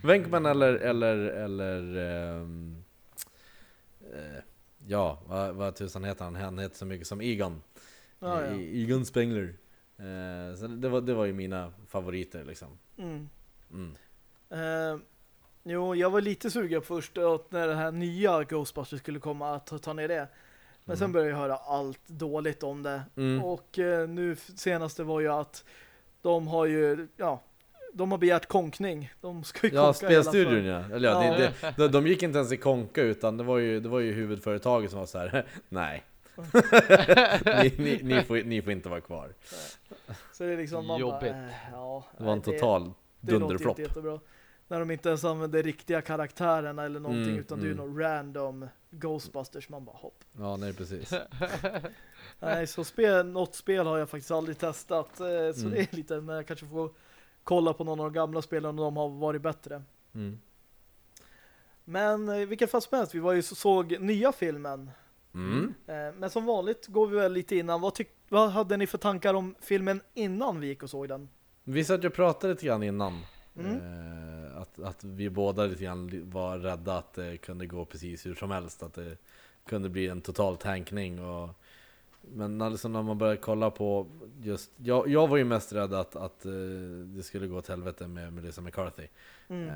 [SPEAKER 3] Venkman eller, eller, eller ehm, eh, ja, vad, vad tusan heter han? Han heter så mycket som Egon.
[SPEAKER 1] Ja, ja.
[SPEAKER 3] Egon Spengler. Eh, så det var, det var ju mina favoriter liksom.
[SPEAKER 1] Mm.
[SPEAKER 3] Mm.
[SPEAKER 1] Eh, jo, jag var lite sugen först att när det här nya Ghostbusters skulle komma att ta, ner det. Men sen
[SPEAKER 3] Mm.
[SPEAKER 1] började jag höra allt dåligt om det.
[SPEAKER 3] Mm.
[SPEAKER 1] Och eh, nu senaste var ju att de har ju, ja, de har begärt konkning. De ska ju
[SPEAKER 3] Ja, spelstudion ja. Eller ja,
[SPEAKER 1] Ja.
[SPEAKER 3] Det, det, de, de gick inte ens i konka utan det var ju, det var ju huvudföretaget som var så här. [LAUGHS] nej. [LAUGHS] ni, ni, ni, får, ni får inte vara kvar.
[SPEAKER 1] Så det är liksom man
[SPEAKER 2] Jobbigt.
[SPEAKER 1] Bara, äh, ja,
[SPEAKER 3] Det var en total
[SPEAKER 1] det
[SPEAKER 3] dunderflopp.
[SPEAKER 1] jättebra. När de inte ens använder riktiga karaktärerna eller någonting
[SPEAKER 3] Mm,
[SPEAKER 1] utan det är ju
[SPEAKER 3] mm.
[SPEAKER 1] någon random Ghostbusters man bara hopp.
[SPEAKER 3] Ja, nej precis. [LAUGHS]
[SPEAKER 1] Nej, så spel, något spel har jag faktiskt aldrig testat. eh, Så
[SPEAKER 3] Mm.
[SPEAKER 1] det är lite, men jag kanske får kolla på någon av de gamla spelen och de har varit bättre.
[SPEAKER 3] Mm.
[SPEAKER 1] Men i vilket fall som helst, vi var ju så såg nya filmen.
[SPEAKER 3] Mm.
[SPEAKER 1] Eh, Men som vanligt går vi väl lite innan. Vad, tyck, vad hade ni för tankar om filmen innan vi gick och såg den?
[SPEAKER 3] Vi satt ju pratade lite grann innan.
[SPEAKER 1] Mm.
[SPEAKER 3] Eh, att, att vi båda lite grann var rädda att det kunde gå precis hur som helst. Att det kunde bli en total tankning. Och, men alltså när man började kolla på just... Jag, jag var ju mest rädd att, att eh, det skulle gå åt helvete med Melissa McCarthy.
[SPEAKER 1] Mm.
[SPEAKER 3] Eh,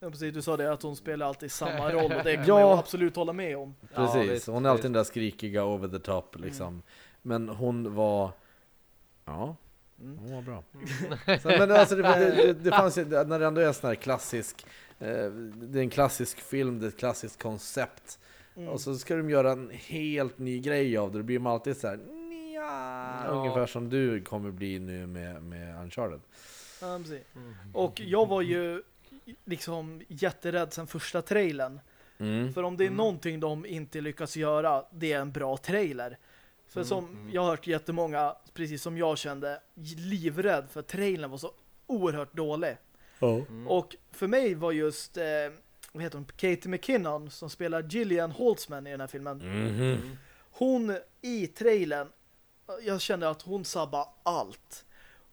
[SPEAKER 1] Ja, precis, du sa det att hon spelar alltid samma [LAUGHS] roll och det kan
[SPEAKER 3] Ja.
[SPEAKER 1] man ju absolut hålla med om.
[SPEAKER 2] Ja,
[SPEAKER 3] Precis,
[SPEAKER 2] visst,
[SPEAKER 3] hon är alltid
[SPEAKER 2] visst.
[SPEAKER 3] den där skrikiga over the top liksom. Men hon var... Ja,
[SPEAKER 1] Mm.
[SPEAKER 3] hon var bra. [LAUGHS] Så, men alltså det, det, det, det fanns ju, när det ändå är en sån här klassisk... Eh, det är en klassisk film, det är ett klassiskt koncept.
[SPEAKER 1] Mm.
[SPEAKER 3] Och så ska de göra en helt ny grej av det. Då blir man alltid så här...
[SPEAKER 2] Ja.
[SPEAKER 3] Ungefär som du kommer bli nu med, med Uncharted.
[SPEAKER 1] Ja, precis.
[SPEAKER 2] Mm.
[SPEAKER 1] Och jag var ju liksom jätterädd sen första trailern.
[SPEAKER 3] Mm.
[SPEAKER 1] För om det är
[SPEAKER 2] Mm.
[SPEAKER 1] någonting de inte lyckas göra, det är en bra trailer. För
[SPEAKER 2] Mm,
[SPEAKER 1] som
[SPEAKER 2] mm.
[SPEAKER 1] jag har hört jättemånga, precis som jag kände, livrädd för trailern var så oerhört dålig.
[SPEAKER 2] Mm.
[SPEAKER 1] Och för mig var just, eh, vad heter hon, Katie McKinnon som spelar Gillian Holtzman i den här filmen.
[SPEAKER 2] Mm.
[SPEAKER 1] Hon i trailern, jag kände att hon sabba allt.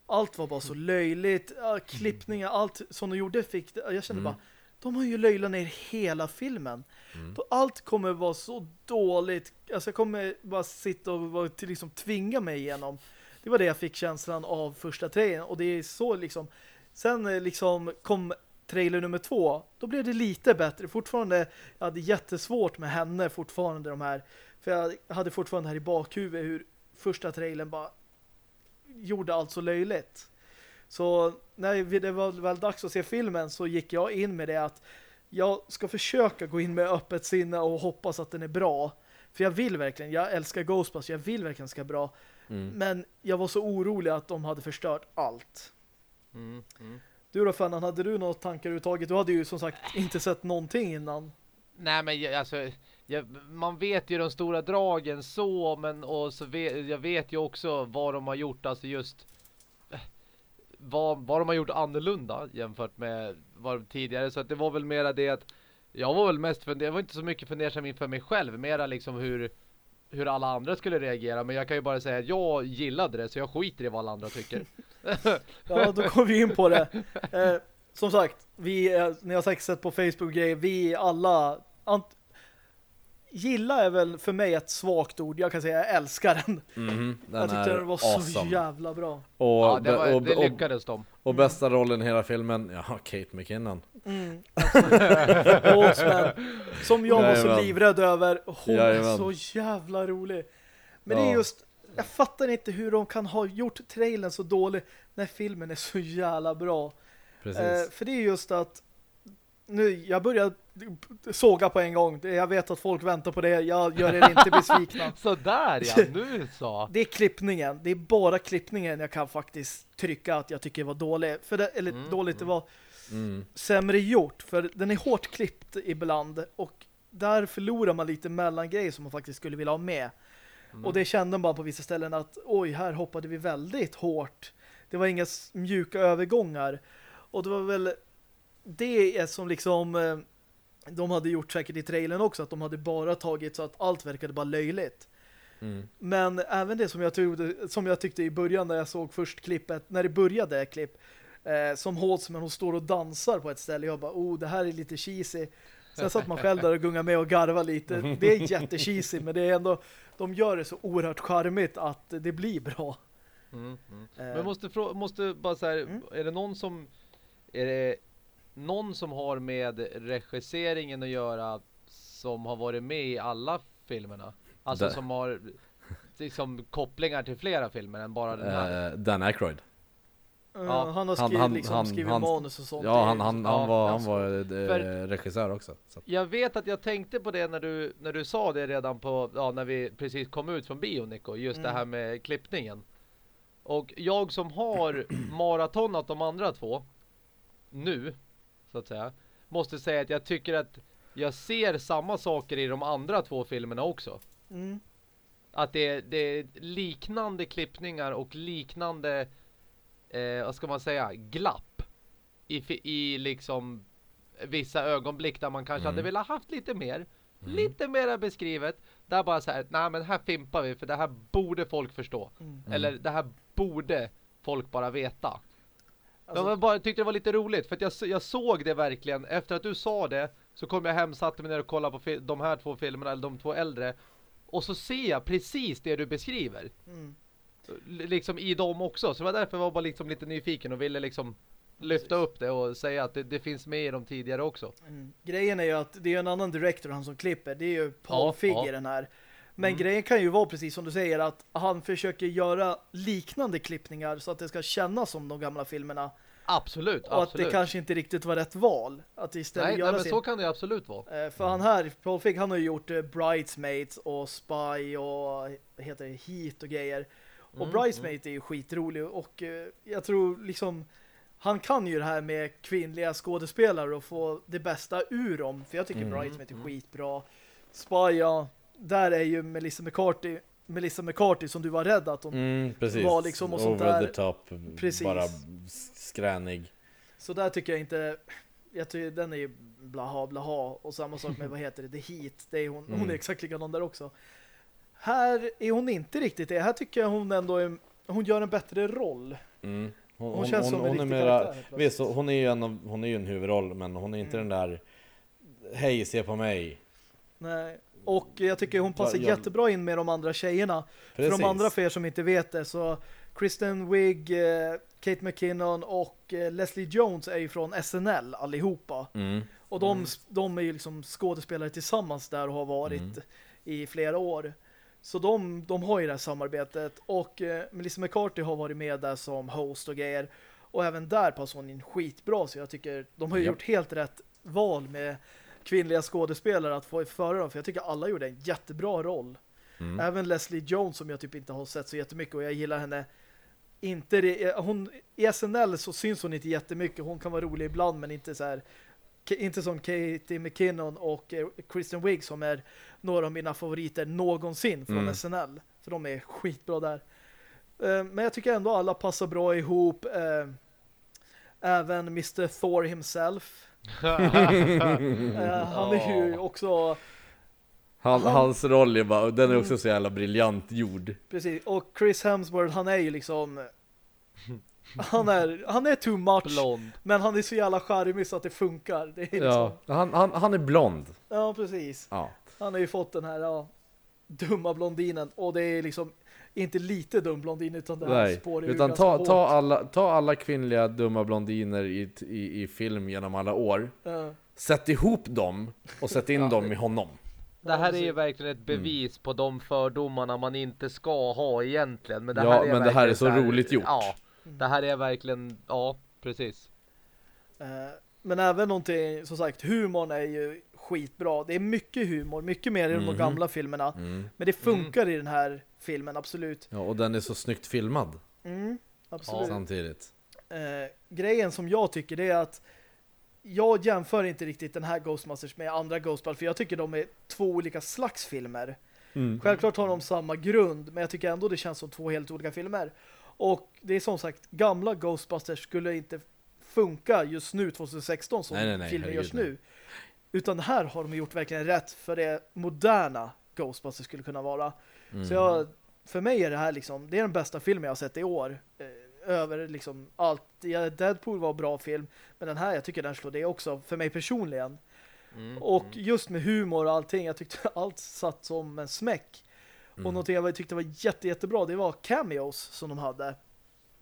[SPEAKER 1] Allt var bara så löjligt, ja, klippningar, allt som de gjorde fick, jag kände
[SPEAKER 3] Mm.
[SPEAKER 1] bara, de har ju löjlat ner hela filmen.
[SPEAKER 3] Mm.
[SPEAKER 1] Allt kommer vara så dåligt, alltså jag kommer bara sitta och liksom tvinga mig igenom. Det var det jag fick känslan av första trailern och det är så liksom, sen liksom kom trailer nummer två, då blev det lite bättre. Fortfarande, jag hade jättesvårt med henne fortfarande de här. För jag hade fortfarande här i bakhuvudet hur första trailern bara gjorde allt så löjligt. Så när det var väl dags att se filmen så gick jag in med det att jag ska försöka gå in med öppet sinne och hoppas att den är bra. För jag vill verkligen, jag älskar Ghostbusters, jag vill verkligen ska bra.
[SPEAKER 3] Mm.
[SPEAKER 1] Men jag var så orolig att de hade förstört allt.
[SPEAKER 2] Mm, mm.
[SPEAKER 1] Du då Fennan, hade du några tankar överhuvudtaget? Du hade ju som sagt inte sett någonting innan.
[SPEAKER 2] Nej men jag- alltså jag, man vet ju de stora dragen så men och så vet, jag vet ju också vad de har gjort alltså just eh, vad, vad de har gjort annorlunda jämfört med vad de tidigare så att det var väl mera det att jag var väl mest fundersam, jag var inte så mycket fundersam inför mig själv mera liksom hur hur alla andra skulle reagera men jag kan ju bara säga att jag gillade det så jag skiter i vad alla andra tycker. [LAUGHS]
[SPEAKER 1] Ja, då kommer vi in på det. Eh, som sagt, vi, eh, ni har säkert sett på Facebook grejer, vi alla gilla är väl för mig ett svagt ord. Jag kan säga jag älskar den.
[SPEAKER 3] Mhm, Den
[SPEAKER 1] jag tyckte
[SPEAKER 3] är
[SPEAKER 1] den var så
[SPEAKER 3] awesome.
[SPEAKER 1] jävla bra.
[SPEAKER 3] Och,
[SPEAKER 2] Ja, det, var, det lyckades de.
[SPEAKER 3] Och bästa rollen i hela filmen, ja, Kate McKinnon.
[SPEAKER 1] Mm, [LAUGHS] som jag var så livrädd över. Hon
[SPEAKER 3] Jajamän.
[SPEAKER 1] är så jävla rolig. Men det är
[SPEAKER 3] Ja.
[SPEAKER 1] just, jag fattar inte hur de kan ha gjort trailern så dålig när filmen är så jävla bra.
[SPEAKER 3] Precis.
[SPEAKER 1] Eh, för det är just att nu, jag börjar såga på en gång. Jag vet att folk väntar på det. Jag gör er inte besvikna. [LAUGHS]
[SPEAKER 2] Så där ja, nu så.
[SPEAKER 1] Det är klippningen. Det är bara klippningen jag kan faktiskt trycka att jag tycker var dålig. För det, eller
[SPEAKER 2] Mm,
[SPEAKER 1] dåligt, det var
[SPEAKER 3] Mm.
[SPEAKER 1] sämre gjort. För den är hårt klippt ibland. Och där förlorar man lite mellangrejer som man faktiskt skulle vilja ha med.
[SPEAKER 2] Mm.
[SPEAKER 1] Och det kände man på vissa ställen att oj, här hoppade vi väldigt hårt. Det var inga mjuka övergångar. Och det var väl det är som liksom eh, de hade gjort säkert i trailern också, att de hade bara tagit så att allt verkade bara löjligt.
[SPEAKER 3] Mm.
[SPEAKER 1] Men även det som jag, trodde, som jag tyckte i början när jag såg först klippet, när det började klipp, eh, som Holtzman, hon står och dansar på ett ställe. Jag bara, oh, det här är lite cheesy. Sen satt man själv där och gunga med och garva lite. Det är jättecheesy, men det är ändå, de gör det så oerhört charmigt att det blir bra.
[SPEAKER 2] Mm, mm.
[SPEAKER 1] Eh,
[SPEAKER 2] Men måste, måste bara så här,
[SPEAKER 1] Mm.
[SPEAKER 2] är det någon som är det någon som har med regisseringen att göra som har varit med i alla filmerna? Alltså
[SPEAKER 3] Där.
[SPEAKER 2] som har liksom kopplingar till flera filmer än bara den här.
[SPEAKER 3] Eh, Dan Aykroyd.
[SPEAKER 1] eh,
[SPEAKER 2] ja,
[SPEAKER 1] han har skrivit,
[SPEAKER 3] han-
[SPEAKER 1] liksom,
[SPEAKER 3] han-
[SPEAKER 1] skrivit
[SPEAKER 3] han-
[SPEAKER 1] manus och sånt.
[SPEAKER 3] Ja, han, han,
[SPEAKER 2] ja,
[SPEAKER 3] han var, han var eh,
[SPEAKER 2] För-
[SPEAKER 3] regissör också. Så.
[SPEAKER 2] Jag vet att jag tänkte på det när du, när du sa det redan på, ja, när vi precis kom ut från bio Nico, just det
[SPEAKER 1] Mm.
[SPEAKER 2] här med klippningen. Och jag som har [CLEARS THROAT] maratonat de andra två nu, så att säga, måste säga att jag tycker att jag ser samma saker i de andra två filmerna också.
[SPEAKER 1] Mm.
[SPEAKER 2] Att det är, det är liknande klippningar och liknande, eh, vad ska man säga, glapp i, i liksom vissa ögonblick där man kanske
[SPEAKER 3] Mm.
[SPEAKER 2] hade velat haft lite mer, lite mera beskrivet. Där bara så här, nej men här fimpar vi för det här borde folk förstå.
[SPEAKER 1] Mm.
[SPEAKER 2] Eller det här borde folk bara veta.
[SPEAKER 1] Alltså,
[SPEAKER 2] jag bara tyckte det var lite roligt för att jag, jag såg det verkligen. Efter att du sa det så kom jag hem, satte mig ner och kollade på de här två filmerna, eller de två äldre. Och så ser jag precis det du beskriver.
[SPEAKER 1] mm.
[SPEAKER 2] Liksom i dem också. Så det var därför jag var bara liksom lite nyfiken och ville liksom lyfta upp det och säga att det, det finns med i dem tidigare också.
[SPEAKER 1] Mm. Grejen är ju att det är en annan director han som klipper. Det är ju Paul
[SPEAKER 2] Ja,
[SPEAKER 1] Figg
[SPEAKER 2] ja.
[SPEAKER 1] den här. Men
[SPEAKER 2] Mm.
[SPEAKER 1] grejen kan ju vara precis som du säger att han försöker göra liknande klippningar så att det ska kännas som de gamla filmerna.
[SPEAKER 2] Absolut,
[SPEAKER 1] Och att
[SPEAKER 2] absolut.
[SPEAKER 1] det kanske inte riktigt var rätt val. Att istället
[SPEAKER 2] nej,
[SPEAKER 1] göra
[SPEAKER 2] nej, men
[SPEAKER 1] sin...
[SPEAKER 2] så kan det absolut vara.
[SPEAKER 1] Eh, För han här, Paul Figg, han har ju gjort eh, Bridesmaids och Spy och heter det, Heat och grejer. Och
[SPEAKER 2] Mm,
[SPEAKER 1] Bridesmaids är ju skitrolig och eh, jag tror liksom han kan ju det här med kvinnliga skådespelare och få det bästa ur dem. För jag tycker
[SPEAKER 3] Mm.
[SPEAKER 1] Bridesmaids är
[SPEAKER 2] Mm.
[SPEAKER 1] skitbra. Spy, ja, där är ju Melissa McCarthy, Melissa McCarthy som du var rädd att hon...
[SPEAKER 3] Mm, precis.
[SPEAKER 1] var liksom och sånt
[SPEAKER 3] Over
[SPEAKER 1] där.
[SPEAKER 3] the top,
[SPEAKER 1] Precis.
[SPEAKER 3] bara skränig.
[SPEAKER 1] Så där tycker jag inte... Jag tycker den är ju blaha blaha. Och samma sak med, vad heter det, The Heat. Det är hon, hon
[SPEAKER 3] Mm.
[SPEAKER 1] är exakt likadan där också. Här är hon inte riktigt det. Här tycker jag hon ändå är, hon gör en bättre roll.
[SPEAKER 3] Mm. Hon,
[SPEAKER 1] Hon
[SPEAKER 3] hon,
[SPEAKER 1] känns
[SPEAKER 3] hon,
[SPEAKER 1] som en
[SPEAKER 3] hon är
[SPEAKER 1] riktig karaktär,
[SPEAKER 3] visst, hon är ju en, av, hon är ju en huvudroll, men hon är inte
[SPEAKER 1] Mm.
[SPEAKER 3] den där Hej, se på mig.
[SPEAKER 1] Nej. Och jag tycker hon passar
[SPEAKER 3] Jag-
[SPEAKER 1] jättebra in med de andra tjejerna.
[SPEAKER 3] Precis.
[SPEAKER 1] För de andra för er som inte vet det så Kristen Wiig, eh, Kate McKinnon och eh, Leslie Jones är ju från SNL allihopa.
[SPEAKER 3] Mm.
[SPEAKER 1] Och de,
[SPEAKER 2] Mm.
[SPEAKER 1] de är ju liksom skådespelare tillsammans där och har varit
[SPEAKER 3] Mm.
[SPEAKER 1] i flera år. Så de, de har ju det här samarbetet. Och eh, Melissa McCarthy har varit med där som host och grejer. Och även där passar hon in skitbra. Så jag tycker de har ju
[SPEAKER 3] Japp.
[SPEAKER 1] gjort helt rätt val med kvinnliga skådespelare att få föra dem. För jag tycker alla gjorde en jättebra roll.
[SPEAKER 3] Mm.
[SPEAKER 1] Även Leslie Jones som jag typ inte har sett så jättemycket och jag gillar henne inte det, hon, i SNL så syns hon inte jättemycket. Hon kan vara rolig ibland men inte så här inte som Katie McKinnon och eh, Kristen Wiig som är några av mina favoriter någonsin från
[SPEAKER 3] Mm.
[SPEAKER 1] SNL. För de är skitbra där. Eh, Men jag tycker ändå alla passar bra ihop. Eh, Även Mr. Thor himself. Eh, Han är ju också
[SPEAKER 3] Han,
[SPEAKER 1] Han-
[SPEAKER 3] hans roll är bara, den är också så jävla briljant gjord.
[SPEAKER 1] Precis, och Chris Hemsworth han är ju liksom han är, han är too much
[SPEAKER 2] Blond.
[SPEAKER 1] men han är så jävla charmig så att det funkar. Det är liksom,
[SPEAKER 3] Ja, han, han, han är blond.
[SPEAKER 1] ja, precis.
[SPEAKER 3] Ja.
[SPEAKER 1] Han har ju fått den här ja, dumma blondinen och det är liksom inte lite dum blondin utan det här
[SPEAKER 3] Nej,
[SPEAKER 1] spårar ju
[SPEAKER 3] utan ta,
[SPEAKER 1] hårt.
[SPEAKER 3] ta, alla, ta alla kvinnliga dumma blondiner i, i, i film genom alla år.
[SPEAKER 1] Ja,
[SPEAKER 3] Sätt ihop dem och sätt in dem i honom.
[SPEAKER 2] Det här är ju verkligen ett bevis på de fördomarna man inte ska ha egentligen. Men det
[SPEAKER 3] Ja,
[SPEAKER 2] här är
[SPEAKER 3] men det här är så roligt gjort.
[SPEAKER 2] Ja, det här är verkligen, ja, precis.
[SPEAKER 1] eh, Men även någonting, som sagt, humorn är ju skitbra. Det är mycket humor, mycket mer i de
[SPEAKER 3] Mhm.
[SPEAKER 1] gamla filmerna.
[SPEAKER 3] Mm.
[SPEAKER 1] Men det funkar i den här filmen, absolut.
[SPEAKER 3] Ja, och den är så snyggt filmad
[SPEAKER 1] Mm, absolut.
[SPEAKER 3] samtidigt.
[SPEAKER 1] Eh, grejen som jag tycker det är att jag jämför inte riktigt den här Ghostbusters med andra Ghostbusters för jag tycker de är två olika slags filmer.
[SPEAKER 3] Mm.
[SPEAKER 1] Självklart har de samma grund men jag tycker ändå det känns som två helt olika filmer. Och det är som sagt, gamla Ghostbusters skulle inte funka just nu 2016 som
[SPEAKER 3] Nej, nej, nej,
[SPEAKER 1] filmen görs nu. Utan här har de gjort verkligen rätt för det moderna Ghostbusters skulle kunna vara.
[SPEAKER 3] Mm.
[SPEAKER 1] Så jag, för mig är det här liksom, det är den bästa filmen jag har sett i år. Eh, över liksom allt. Ja, Deadpool var en bra film, men den här, jag tycker den slår det också, för mig personligen.
[SPEAKER 2] Mm,
[SPEAKER 1] Och
[SPEAKER 2] mm.
[SPEAKER 1] just med humor och allting, jag tyckte [LAUGHS] allt satt som en smäck.
[SPEAKER 3] Mm.
[SPEAKER 1] Och något jag tyckte var jätte, jättebra, det var cameos som de hade.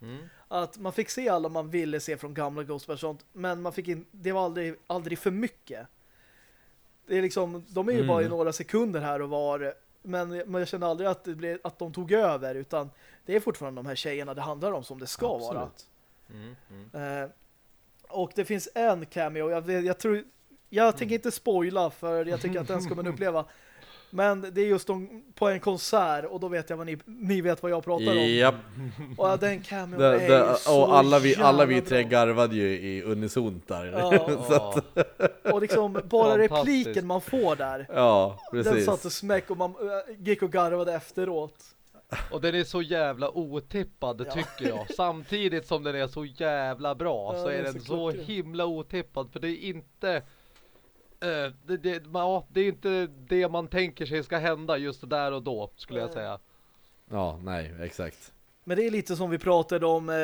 [SPEAKER 2] Mm.
[SPEAKER 1] Att man fick se alla man ville se från gamla Ghostbusters sånt, men man fick in, det var aldrig, aldrig för mycket. Det är liksom, de är ju
[SPEAKER 3] Mm.
[SPEAKER 1] bara i några sekunder här och var, men, men jag kände aldrig att, det blev, att de tog över, utan det är fortfarande de här tjejerna det handlar om som det ska vara.
[SPEAKER 3] Absolut.
[SPEAKER 2] Mm, mm.
[SPEAKER 1] Eh, och det finns en cameo, jag, jag tror jag tänker inte spoila för jag tycker att den ska man uppleva. [LAUGHS] Men det är just de, på en konsert och då vet jag vad ni, ni vet vad jag pratar om.
[SPEAKER 3] Japp.
[SPEAKER 1] Och den cameo
[SPEAKER 3] Det,
[SPEAKER 1] är
[SPEAKER 3] det,
[SPEAKER 1] ju så
[SPEAKER 3] och alla vi, alla vi tre garvade ju i unisont där.
[SPEAKER 1] Ja. [LAUGHS]
[SPEAKER 3] så att,
[SPEAKER 1] Och liksom bara repliken man får där.
[SPEAKER 3] ja,
[SPEAKER 1] Den
[SPEAKER 3] precis.
[SPEAKER 1] satte smäck och man äh, gick och garvade efteråt.
[SPEAKER 2] Och den är så jävla otippad
[SPEAKER 1] Ja.
[SPEAKER 2] tycker jag. [LAUGHS] Samtidigt som den är så jävla bra
[SPEAKER 1] Ja,
[SPEAKER 2] så
[SPEAKER 1] den
[SPEAKER 2] är den
[SPEAKER 1] så
[SPEAKER 2] så himla otippad. För det är inte... eh, det, det, ja, det är inte det man tänker sig ska hända just där och då skulle jag säga.
[SPEAKER 3] Ja, nej, exakt.
[SPEAKER 1] Men det är lite som vi pratade om eh,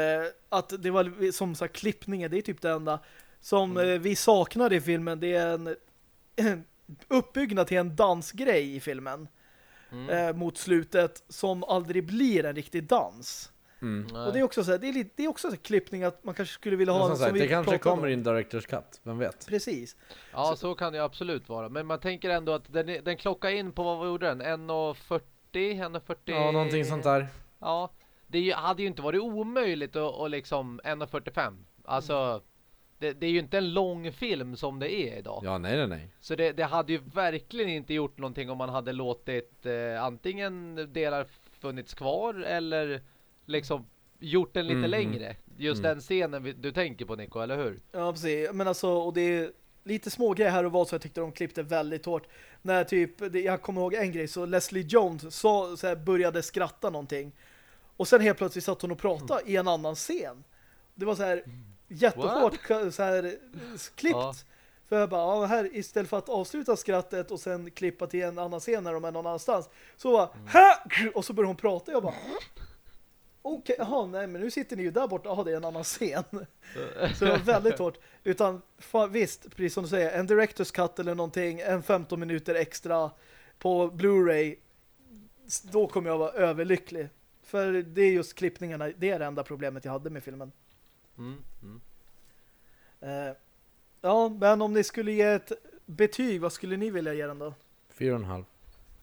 [SPEAKER 1] att det var som sagt klippningen, det är typ det enda som
[SPEAKER 2] Mm.
[SPEAKER 1] eh, vi saknar i filmen. Det är en, en [CLEARS THROAT] uppbyggnad till en dansgrej i filmen
[SPEAKER 2] Mm.
[SPEAKER 1] eh, mot slutet som aldrig blir en riktig dans.
[SPEAKER 3] Mm.
[SPEAKER 1] Och det är också så här, det är, lite, det är också en klippning att man kanske skulle vilja ha en
[SPEAKER 3] som sagt,
[SPEAKER 1] vi
[SPEAKER 3] det kanske kommer
[SPEAKER 1] om.
[SPEAKER 3] i en Directors Cut, vem vet?
[SPEAKER 1] Precis.
[SPEAKER 2] Ja, så kan det absolut vara. Men man tänker ändå att den, den klockar in på vad gjorde den? 1.40? 1.40?
[SPEAKER 3] Ja, någonting sånt där.
[SPEAKER 2] Ja, det hade ju inte varit omöjligt att, att liksom 1.45. Alltså, det, det är ju inte en lång film som det är idag.
[SPEAKER 3] Ja, nej, nej, nej.
[SPEAKER 2] Så det, det hade ju verkligen inte gjort någonting om man hade låtit eh, antingen delar funnits kvar eller liksom gjort den lite
[SPEAKER 3] Mhm.
[SPEAKER 2] längre. Just
[SPEAKER 3] Mm.
[SPEAKER 2] den scenen du tänker på Nico, eller hur?
[SPEAKER 1] Ja, precis. Men alltså, och det är lite små grejer här och vad så jag tyckte de klippte väldigt hårt. När typ, jag kommer ihåg en grej, så Leslie Jones så, så här, började skratta någonting. Och sen helt plötsligt satt hon och pratade i en annan scen. Det var så här jättehårt så här klippt.
[SPEAKER 2] Ja.
[SPEAKER 1] För jag bara, ja, här istället för att avsluta skrattet och sen klippa till en annan scen när de är någon annanstans. Så bara, "Ha!" och så börjar hon prata. Jag bara, okej, jaha, nej men nu sitter ni ju där borta. Jaha, det är en annan scen. Så det var väldigt hårt. Utan visst, precis som du säger, en director's cut eller någonting, en 15 minuter extra på Blu-ray, då kommer jag vara överlycklig. För det är just klippningarna, det är det enda problemet jag hade med filmen.
[SPEAKER 2] Mm, mm.
[SPEAKER 1] Eh, ja, men om ni skulle ge ett betyg, vad skulle ni vilja ge den då?
[SPEAKER 3] Fyra och en halv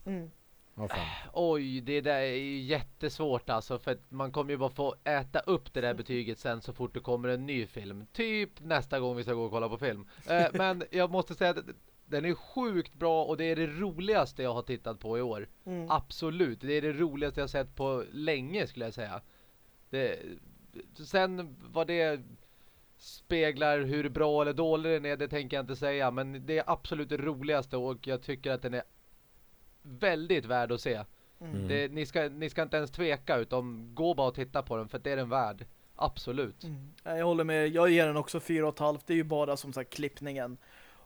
[SPEAKER 1] Mm.
[SPEAKER 3] Fem.
[SPEAKER 2] Oj, det där är ju jättesvårt alltså för att man kommer ju bara få äta upp det där [LAUGHS] betyget sen så fort det kommer en ny film. Typ nästa gång vi ska gå och kolla på film. Eh, men jag måste säga att den är sjukt bra och det är det roligaste jag har tittat på i år.
[SPEAKER 1] Mm.
[SPEAKER 2] Absolut, det är det roligaste jag sett på länge skulle jag säga. Det, sen vad det speglar hur bra eller dålig den är, det tänker jag inte säga. Men det är absolut det roligaste och jag tycker att den är väldigt värd att se.
[SPEAKER 3] Mm.
[SPEAKER 2] Det, ni, ska, ni ska inte ens tveka utan gå bara och titta på den för det är den värd. Absolut.
[SPEAKER 1] Mm. Jag håller med. Jag ger den också 4,5. Det är ju bara som sagt klippningen.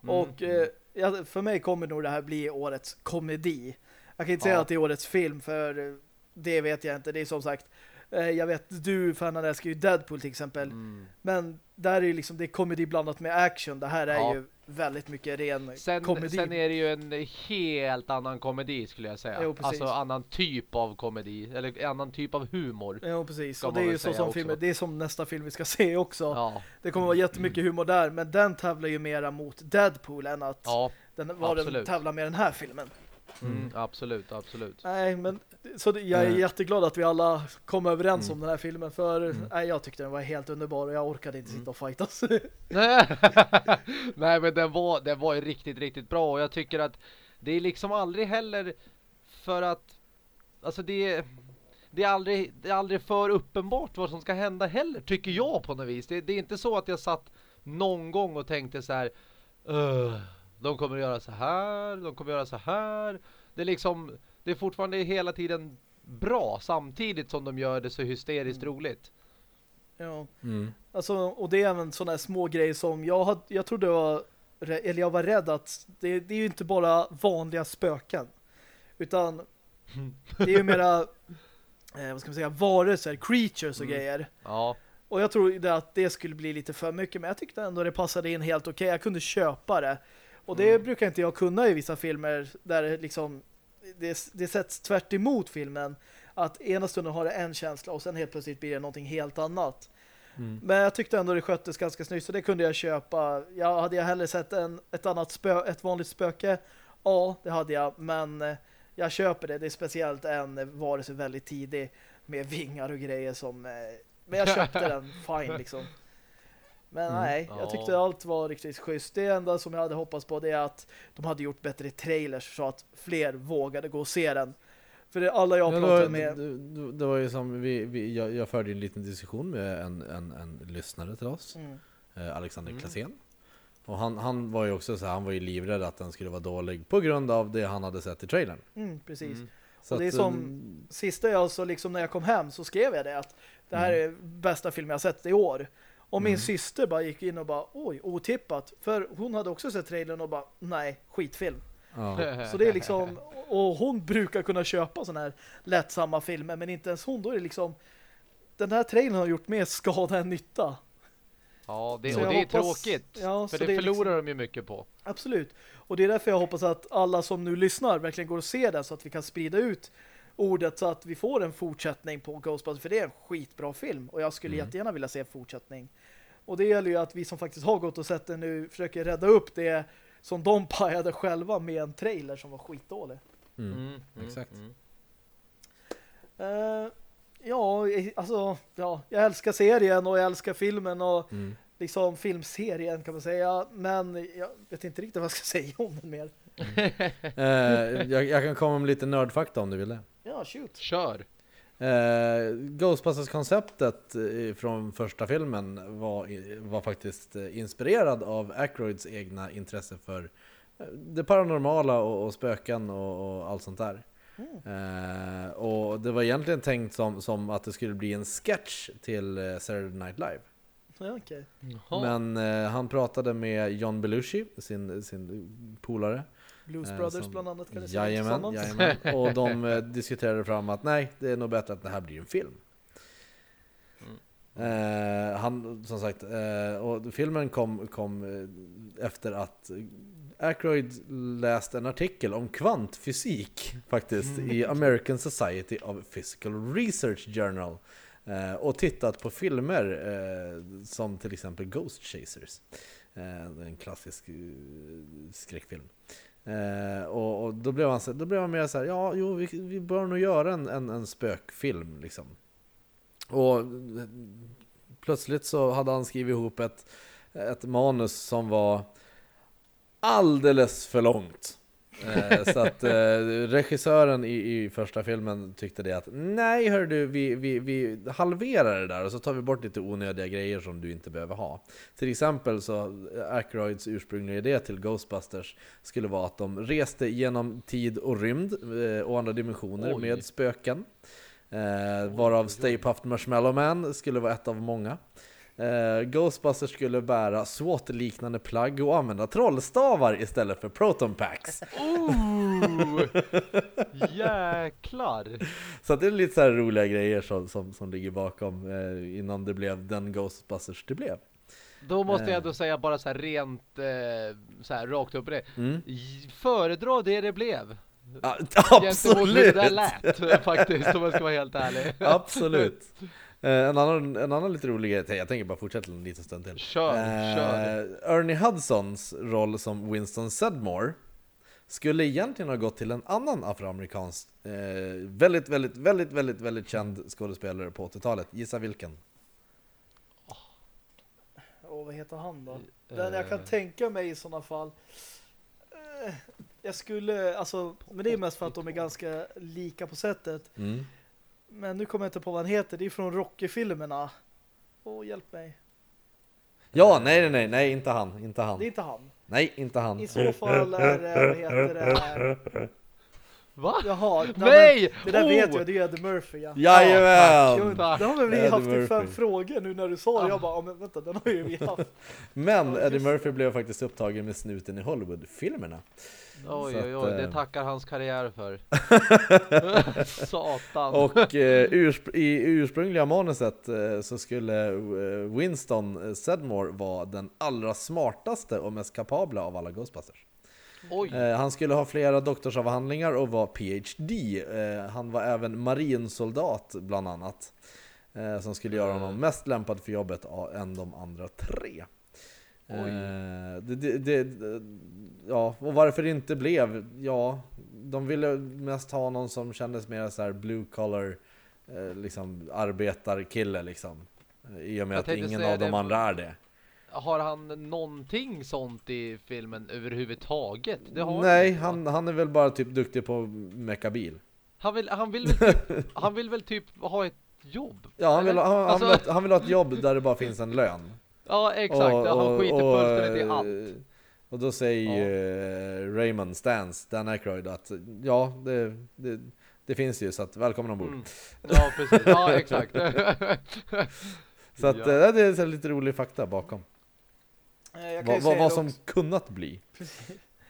[SPEAKER 2] Mm.
[SPEAKER 1] Och eh, för mig kommer nog det här bli årets komedi. Jag kan inte säga
[SPEAKER 2] Ja.
[SPEAKER 1] att det är årets film för eh, det vet jag inte. Det är som sagt jag vet, du Fernan älskar ju Deadpool till exempel.
[SPEAKER 2] Mm.
[SPEAKER 1] Men där är ju liksom, det är komedi blandat med action. Det här är
[SPEAKER 2] Ja.
[SPEAKER 1] ju väldigt mycket ren
[SPEAKER 2] Sen,
[SPEAKER 1] komedi.
[SPEAKER 2] sen är det ju en helt annan komedi skulle jag säga.
[SPEAKER 1] Jo,
[SPEAKER 2] alltså annan typ av komedi. Eller annan typ av humor.
[SPEAKER 1] Ja, precis. Och det är ju så som filmer, det är som nästa film vi ska se också.
[SPEAKER 2] Ja,
[SPEAKER 1] Det kommer vara jättemycket humor där, men den tävlar ju mera mot Deadpool än att
[SPEAKER 2] ja
[SPEAKER 1] den, vad den tävlar med den här filmen.
[SPEAKER 2] Mm, absolut, absolut.
[SPEAKER 1] Nej, men så det, jag är
[SPEAKER 3] Eh.
[SPEAKER 1] jätteglad att vi alla kom överens
[SPEAKER 3] Mm.
[SPEAKER 1] om den här filmen för
[SPEAKER 3] Mm.
[SPEAKER 1] nej, jag tyckte den var helt underbar och jag orkade inte sitta och fightas.
[SPEAKER 2] Nej, [LAUGHS] Nej men den var, den var ju riktigt, riktigt bra och jag tycker att det är liksom aldrig heller för att alltså det är det är aldrig, det är aldrig för uppenbart vad som ska hända heller, tycker jag på något vis. Det, det är inte så att jag satt någon gång och tänkte så här "Ugh, de kommer att göra så här, de kommer att göra så här. Det är liksom, det är fortfarande hela tiden bra samtidigt som de gör det så hysteriskt
[SPEAKER 1] Mm.
[SPEAKER 2] roligt.
[SPEAKER 1] ja.
[SPEAKER 3] Mm.
[SPEAKER 1] Alltså, och det är även sådana här små grejer som jag, hade, jag trodde jag var eller jag var rädd att det, det är ju inte bara vanliga spöken utan det är ju mera [LAUGHS] eh, vad ska man säga, varelser, creatures och
[SPEAKER 2] Mm.
[SPEAKER 1] grejer.
[SPEAKER 2] Ja,
[SPEAKER 1] Och jag trodde att det skulle bli lite för mycket men jag tyckte ändå det passade in helt okej. Jag kunde köpa det. Och det
[SPEAKER 2] Mm.
[SPEAKER 1] brukar inte jag kunna i vissa filmer där det liksom det, det sätts tvärt emot filmen. Att ena stunden har det en känsla och sen helt plötsligt blir det någonting helt annat.
[SPEAKER 3] Mm.
[SPEAKER 1] Men jag tyckte ändå det sköttes ganska snyggt så det kunde jag köpa. Jag hade jag hellre sett en, ett annat spö, ett vanligt spöke? Ja, det hade jag. Men eh, jag köper det. Det är speciellt en varelse väldigt tidig med vingar och grejer som... eh, Men jag köpte [LAUGHS] den fine liksom. Men
[SPEAKER 3] Mm.
[SPEAKER 1] nej, jag
[SPEAKER 2] Ja.
[SPEAKER 1] tyckte allt var riktigt schysst. Det enda som jag hade hoppats på det är att de hade gjort bättre trailers så att fler vågade gå och se den. För det, alla jag
[SPEAKER 3] Ja,
[SPEAKER 1] pratade
[SPEAKER 3] det,
[SPEAKER 1] med...
[SPEAKER 3] det, det, det var ju som vi, vi, jag, jag förde en liten diskussion med en, en, en lyssnare till oss,
[SPEAKER 1] Mm.
[SPEAKER 3] eh, Alexander
[SPEAKER 2] Mm.
[SPEAKER 3] Klasen. Och han, han var ju också så här, han var ju livrädd att den skulle vara dålig på grund av det han hade sett i trailern.
[SPEAKER 1] Mm, precis.
[SPEAKER 2] Mm.
[SPEAKER 3] Så
[SPEAKER 1] Och det är
[SPEAKER 3] att,
[SPEAKER 1] som-
[SPEAKER 3] mm,
[SPEAKER 1] sista jag så liksom när jag kom hem så skrev jag det att det här är bästa film jag sett i år. Och min
[SPEAKER 3] Mm.
[SPEAKER 1] syster bara gick in och bara oj, otippat. För hon hade också sett trailern och bara nej, skitfilm.
[SPEAKER 3] ja.
[SPEAKER 1] Så det är liksom och hon brukar kunna köpa såna här lättsamma filmer men inte ens hon då är det liksom den här trailern har gjort mer skada än nytta.
[SPEAKER 2] Ja, det, och det är
[SPEAKER 1] hoppas-
[SPEAKER 2] tråkigt.
[SPEAKER 1] Ja,
[SPEAKER 2] för det,
[SPEAKER 1] det är liksom-
[SPEAKER 2] förlorar de ju mycket på.
[SPEAKER 1] Absolut. Och det är därför jag hoppas att alla som nu lyssnar verkligen går och ser det så att vi kan sprida ut ordet så att vi får en fortsättning på Ghostbusters för det är en skitbra film och jag skulle
[SPEAKER 3] Mm.
[SPEAKER 1] jättegärna vilja se en fortsättning. Och det gäller ju att vi som faktiskt har gått och sett den nu försöker rädda upp det som de pajade själva med en trailer som var skitdålig.
[SPEAKER 3] Mm.
[SPEAKER 2] Mm, mm,
[SPEAKER 3] exakt.
[SPEAKER 2] mm.
[SPEAKER 1] Eh, ja, alltså ja, jag älskar serien och jag älskar filmen och
[SPEAKER 3] Mm.
[SPEAKER 1] liksom filmserien kan man säga, men jag vet inte riktigt vad jag ska [LAUGHS] säga om den mer. [LAUGHS]
[SPEAKER 3] Eh, jag, jag kan komma med lite nördfakta om du vill det.
[SPEAKER 1] Ja, shoot.
[SPEAKER 2] Kör!
[SPEAKER 3] Eh, Ghostbusters-konceptet från första filmen var, var faktiskt eh, inspirerad av Aykroyds egna intresse för eh, det paranormala och, och spöken och, och allt sånt där.
[SPEAKER 1] Mm.
[SPEAKER 3] Eh, och det var egentligen tänkt som, som att det skulle bli en sketch till eh, Saturday Night Live.
[SPEAKER 1] Ja.
[SPEAKER 2] Jaha.
[SPEAKER 3] Men eh, han pratade med John Belushi, sin, sin polare.
[SPEAKER 1] Blues
[SPEAKER 3] Eh,
[SPEAKER 1] Brothers
[SPEAKER 3] som-
[SPEAKER 1] bland annat kan det säga
[SPEAKER 3] Jajamän, jajamän. [LAUGHS] Och de eh, diskuterade fram att nej, det är nog bättre att det här blir en film. Eh, han, som sagt, eh, och filmen kom, kom eh, efter att Aykroyd läst en artikel om kvantfysik faktiskt i American Society of Physical Research Journal. Eh, och tittat på filmer som till exempel Ghost Chasers. En klassisk skräckfilm. Eh, och, och då blev han, så, då blev han mer så här, ja, jo, vi, vi bör nog göra en, en, en spökfilm liksom. Och plötsligt så hade han skrivit ihop ett, ett manus som var alldeles för långt. Eh, så att eh, regissören i, i första filmen tyckte det att nej hör du, vi, vi, vi halverar det där och så tar vi bort lite onödiga grejer som du inte behöver ha. Till exempel så Ackroyds ursprungliga idé till Ghostbusters skulle vara att de reste genom tid och rymd eh, och andra dimensioner
[SPEAKER 2] Oj.
[SPEAKER 3] med spöken. Eh, varav Stay Puft Marshmallow Man skulle vara ett av många. Eh, Ghostbusters skulle bära SWAT-liknande plagg och använda trollstavar istället för proton packs.
[SPEAKER 2] Oh, jäklar! [LAUGHS]
[SPEAKER 3] Så det är lite så här roliga grejer som, som, som ligger bakom eh, innan det blev den Ghostbusters det blev.
[SPEAKER 2] Då måste jag
[SPEAKER 3] Eh.
[SPEAKER 2] ändå säga bara så här rent eh, så här rakt upp i det.
[SPEAKER 3] Mm.
[SPEAKER 2] Föredra det det blev.
[SPEAKER 3] Ja,
[SPEAKER 2] Gentemot hur det där
[SPEAKER 3] absolut!
[SPEAKER 2] lät [LAUGHS] faktiskt om jag ska vara helt ärlig.
[SPEAKER 3] Absolut! Eh, en, annan, en annan lite rolig grej, jag tänker bara fortsätta en liten stund till.
[SPEAKER 2] Kör, kör.
[SPEAKER 3] Eh, Ernie Hudsons roll som Winston Sedmore skulle egentligen ha gått till en annan afroamerikansk, eh, väldigt, väldigt, väldigt, väldigt, väldigt känd skådespelare på 80-talet. Gissa vilken?
[SPEAKER 1] Åh, vad heter han då? Den jag kan
[SPEAKER 2] Eh,
[SPEAKER 1] tänka mig i sådana fall. Eh, Jag skulle, alltså, men det är mest för att de är ganska lika på sättet.
[SPEAKER 3] Mm.
[SPEAKER 1] Men nu kommer jag inte på vad han heter. Det är från Rocky-filmerna. Åh, hjälp mig.
[SPEAKER 3] Ja, nej, nej, nej, nej, inte han, inte
[SPEAKER 1] Det är
[SPEAKER 3] han.
[SPEAKER 1] inte han.
[SPEAKER 3] Nej, inte han.
[SPEAKER 1] I så fall är det, vad heter det?
[SPEAKER 2] Va?
[SPEAKER 1] Jaha, nej, Det där
[SPEAKER 2] Oh!
[SPEAKER 1] vet jag, det är Eddie Murphy, ja.
[SPEAKER 3] Jajamän!
[SPEAKER 2] Tack.
[SPEAKER 1] det har vi
[SPEAKER 3] Eddie
[SPEAKER 1] haft i fem
[SPEAKER 3] Murphy.
[SPEAKER 1] frågor nu när du sa det. Jag bara, ja, men vänta, den har ju vi haft. [LAUGHS]
[SPEAKER 3] Men
[SPEAKER 1] Ja,
[SPEAKER 3] Eddie Murphy blev faktiskt upptagen med snuten i Hollywood-filmerna.
[SPEAKER 2] Oj, oj, oj, det
[SPEAKER 3] eh,
[SPEAKER 2] tackar hans karriär för. [LAUGHS] Satan.
[SPEAKER 3] Och eh, urspr- i ursprungliga manuset eh, så skulle eh, Winston Sedmore vara den allra smartaste och mest kapabla av alla Ghostbusters. Eh, han skulle ha flera doktorsavhandlingar och var PhD. Eh, han var även marinsoldat bland annat. Eh, som skulle göra honom mest lämpad för jobbet än de andra tre. Eh, det, det, det, ja, och varför det inte blev? Ja, de ville mest ha någon som kändes mer så här blue collar, eh, liksom arbetarkille liksom. Eh, I och med
[SPEAKER 2] Jag
[SPEAKER 3] att ingen av
[SPEAKER 2] det-
[SPEAKER 3] andra är det.
[SPEAKER 2] Har han någonting sånt i filmen överhuvudtaget?
[SPEAKER 3] Nej, han, han är väl bara typ duktig på mecka bil.
[SPEAKER 2] Han vill, han vill väl typ, [LAUGHS] han vill väl typ ha ett jobb?
[SPEAKER 3] Ja, han vill, han,
[SPEAKER 2] Alltså-
[SPEAKER 3] han, vill ha, han vill ha ett jobb där det bara finns en lön.
[SPEAKER 2] Ja, exakt. han skiter fullständigt i allt.
[SPEAKER 3] Och då säger ju eh, Raymond Stans, Dan Aykroyd, att ja, det, det, det finns ju, så att välkommen ombord.
[SPEAKER 2] Mm. Ja, precis. Ja, exakt. [LAUGHS]
[SPEAKER 3] Så att
[SPEAKER 2] Ja.
[SPEAKER 3] eh, det är lite rolig fakta bakom.
[SPEAKER 1] Eh, Jag kan
[SPEAKER 3] Vad, som
[SPEAKER 1] också.
[SPEAKER 3] kunnat bli.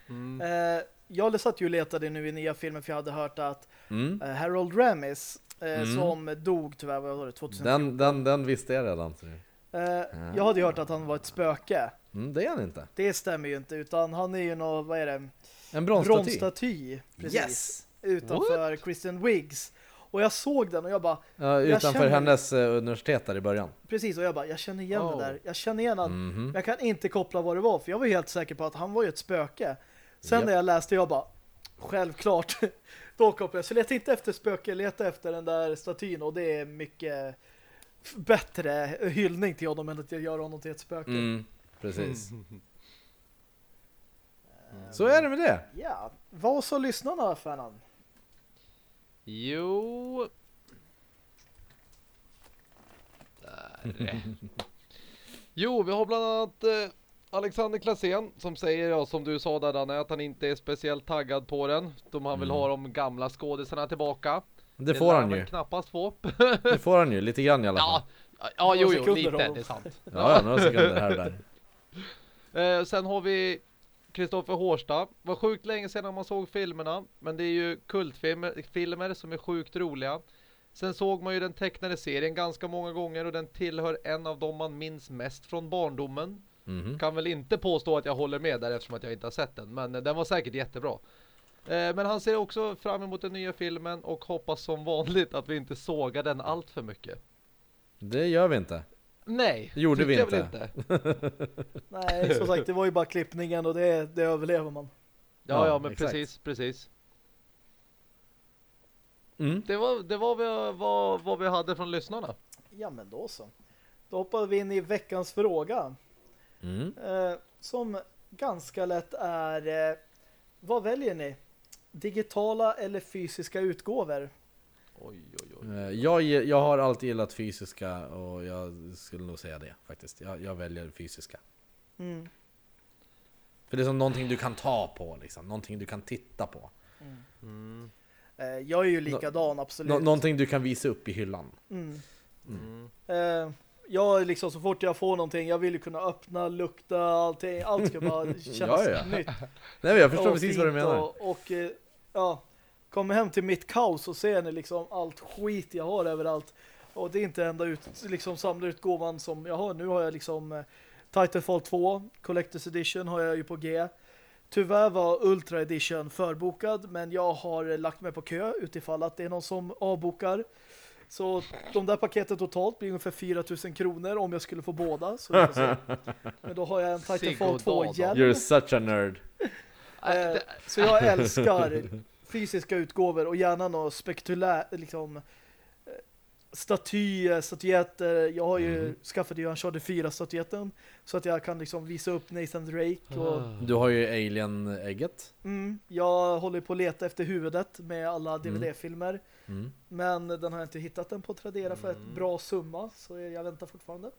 [SPEAKER 2] Mm.
[SPEAKER 1] Eh, Jag satt ju och letade nu i nya filmer för jag hade hört att
[SPEAKER 3] Mm.
[SPEAKER 1] eh, Harold Ramis eh,
[SPEAKER 3] Mm.
[SPEAKER 1] som dog tyvärr, vad var det, 2014?
[SPEAKER 3] Den, den, den visste jag redan.
[SPEAKER 1] Eh, jag hade ju hört att han var ett spöke.
[SPEAKER 3] Mm, det är han inte.
[SPEAKER 1] Det stämmer ju inte, utan han är ju någon, vad är det?
[SPEAKER 3] En bronsstaty.
[SPEAKER 1] Bronsstaty. Precis.
[SPEAKER 3] Yes!
[SPEAKER 1] Utanför Kristen Wiggs. Och jag såg den och jag bara,
[SPEAKER 3] Ja,
[SPEAKER 1] Jag
[SPEAKER 3] utanför
[SPEAKER 1] känner-
[SPEAKER 3] hennes eh, universitet där i början.
[SPEAKER 1] precis, och jag bara, jag känner igen
[SPEAKER 2] Oh.
[SPEAKER 1] det där. Jag känner igen han.
[SPEAKER 3] Mhm.
[SPEAKER 1] Men jag kan inte koppla vad det var, för jag var helt säker på att han var ju ett spöke. Sen
[SPEAKER 3] Japp.
[SPEAKER 1] när jag läste, jag bara, självklart. [LAUGHS] Då kopplade jag. Så leta inte efter spöke, leta efter den där statyn och det är mycket bättre hyllning till honom än att jag gör honom till ett spöke.
[SPEAKER 3] Mm, precis. [LAUGHS] Så är det med det.
[SPEAKER 1] Ja, vad sa lyssnarna, Fernan?
[SPEAKER 2] Jo... Där. Jo, vi har bland annat eh, Alexander Klasen som säger, ja, som du sa där Danne, att han inte är speciellt taggad på den. De han vill
[SPEAKER 3] Mm.
[SPEAKER 2] ha de gamla skådisarna tillbaka.
[SPEAKER 3] Det får
[SPEAKER 2] lär
[SPEAKER 3] han ju.
[SPEAKER 2] knappast få.
[SPEAKER 3] Det får han ju, lite grann i alla fall.
[SPEAKER 2] ja, ja, jo, jo, lite, det är sant.
[SPEAKER 3] Ja, ja några sekunder här och där.
[SPEAKER 2] Eh, sen har vi Kristoffer Hårsta. Var sjukt länge sedan man såg filmerna. Men det är ju kultfilmer filmer som är sjukt roliga. Sen såg man ju den tecknade serien ganska många gånger och den tillhör en av dem man minns mest från barndomen.
[SPEAKER 3] Mhm.
[SPEAKER 2] Kan väl inte påstå att jag håller med där eftersom att jag inte har sett den. Men eh, den var säkert jättebra. Eh, men han ser också fram emot den nya filmen och hoppas som vanligt att vi inte sågar den allt för mycket.
[SPEAKER 3] Det gör vi inte.
[SPEAKER 2] Nej,
[SPEAKER 3] Det gjorde vi inte.
[SPEAKER 2] väl [LAUGHS]
[SPEAKER 1] Nej, som sagt, det var ju bara klippningen och det, det överlever man.
[SPEAKER 2] Ja,
[SPEAKER 3] Ja,
[SPEAKER 2] ja, men
[SPEAKER 3] exakt.
[SPEAKER 2] precis, precis.
[SPEAKER 3] Mm.
[SPEAKER 2] Det var, det var vad, vad, vad vi hade från lyssnarna.
[SPEAKER 1] Ja, men då så. Då hoppar vi in i veckans fråga.
[SPEAKER 3] Mm.
[SPEAKER 1] Eh, som ganska lätt är eh, vad väljer ni? Digitala eller fysiska utgåvor?
[SPEAKER 2] Oj, oj, oj.
[SPEAKER 3] Eh, Jag, jag har alltid gillat fysiska och jag skulle nog säga det faktiskt. Jag, jag väljer fysiska.
[SPEAKER 1] Mm.
[SPEAKER 3] För det är som någonting du kan ta på liksom, någonting du kan titta på.
[SPEAKER 2] Mm,
[SPEAKER 1] Eh, jag är ju likadan, absolut.
[SPEAKER 3] Nå- någonting du kan visa upp i hyllan.
[SPEAKER 1] Mm.
[SPEAKER 2] mm.
[SPEAKER 1] Eh, jag liksom så fort jag får någonting, jag vill ju kunna öppna, lukta, allting. Allt ska bara [LAUGHS] kännas
[SPEAKER 3] Ja, ja.
[SPEAKER 1] nytt.
[SPEAKER 3] Nej jag förstår
[SPEAKER 1] och
[SPEAKER 3] precis vad du menar.
[SPEAKER 1] Och, och ja, kommer hem till mitt kaos och ser ni liksom allt skit jag har överallt. Och det är inte enda ut, liksom samlarutgåvan som jag har. Nu har jag liksom eh, Titanfall 2, Collector's Edition har jag ju på G. Tyvärr var Ultra Edition förbokad men jag har eh, lagt mig på kö utifall att det är någon som avbokar. Så de där paketen totalt blir ungefär 4000 kronor om jag skulle få båda. Så. [LAUGHS] Men då har jag en Titanfall
[SPEAKER 2] Sigurd Dahl
[SPEAKER 1] 2
[SPEAKER 2] då.
[SPEAKER 1] hjälm.
[SPEAKER 3] You're such a nerd.
[SPEAKER 1] Eh, Så jag älskar fysiska utgåvor och gärna något spektakulärt liksom eh, statyer, statyetter. Jag har ju
[SPEAKER 3] Mm.
[SPEAKER 1] skaffat ju Uncharted 4-statyetten så att jag kan liksom visa upp Nathan Drake och
[SPEAKER 3] Du har ju Alien-ägget.
[SPEAKER 1] mm, jag håller på att leta efter huvudet med alla DVD-filmer
[SPEAKER 3] Mm.
[SPEAKER 1] men den har jag inte hittat den på Tradera för ett
[SPEAKER 2] Mm.
[SPEAKER 1] bra summa så jag väntar fortfarande.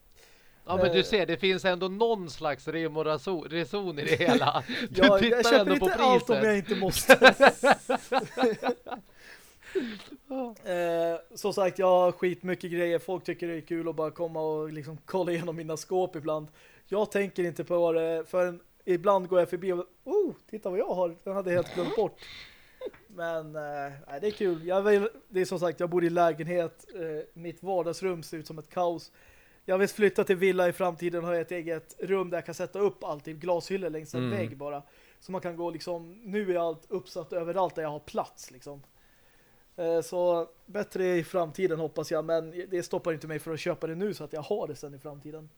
[SPEAKER 2] Ja men du ser, det finns ändå någon slags rim och reson i det [LAUGHS] hela. Du
[SPEAKER 1] Jag,
[SPEAKER 2] tittar
[SPEAKER 1] jag köper
[SPEAKER 2] ändå på
[SPEAKER 1] inte allt om
[SPEAKER 2] priset.
[SPEAKER 1] jag inte måste. [LAUGHS] eh, som sagt, jag har skitmycket grejer. Folk tycker det är kul att bara komma och liksom kolla igenom mina skåp ibland. Jag tänker inte på det förrän ibland går jag förbi och oh, titta vad jag har. Den hade jag helt glömt bort. Men eh, det är kul. Jag vill, det är som sagt, jag bor i lägenhet. Eh, mitt vardagsrum ser ut som ett kaos. Jag vill flytta till villa i framtiden och ha ett eget rum där jag kan sätta upp allt i glashyllor längs en
[SPEAKER 3] Mm.
[SPEAKER 1] vägg bara. Så man kan gå liksom, nu är allt uppsatt överallt där jag har plats liksom. Eh, Så bättre i framtiden hoppas jag, men det stoppar inte mig för att köpa det nu så att jag har det sen i framtiden.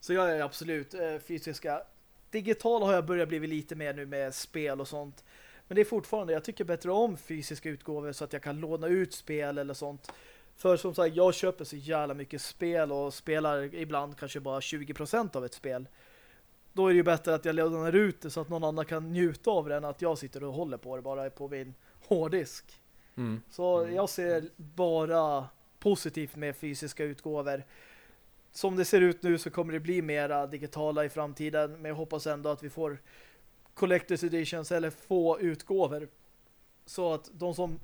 [SPEAKER 1] Så jag är absolut eh, fysiska. Digital har jag börjat bli lite mer nu med spel och sånt. Men det är fortfarande, jag tycker bättre om fysiska utgåvor så att jag kan låna ut spel eller sånt. För som sagt, jag köper så jävla mycket spel och spelar ibland kanske bara 20% av ett spel. Då är det ju bättre att jag lånar ut det så att någon annan kan njuta av det än att jag sitter och håller på det bara på min hårddisk.
[SPEAKER 3] Mm.
[SPEAKER 1] Så jag ser bara positivt med fysiska utgåvor. Som det ser ut nu så kommer det bli mera digitala i framtiden. Men jag hoppas ändå att vi får Collector's Editions eller få utgåvor. Så att de som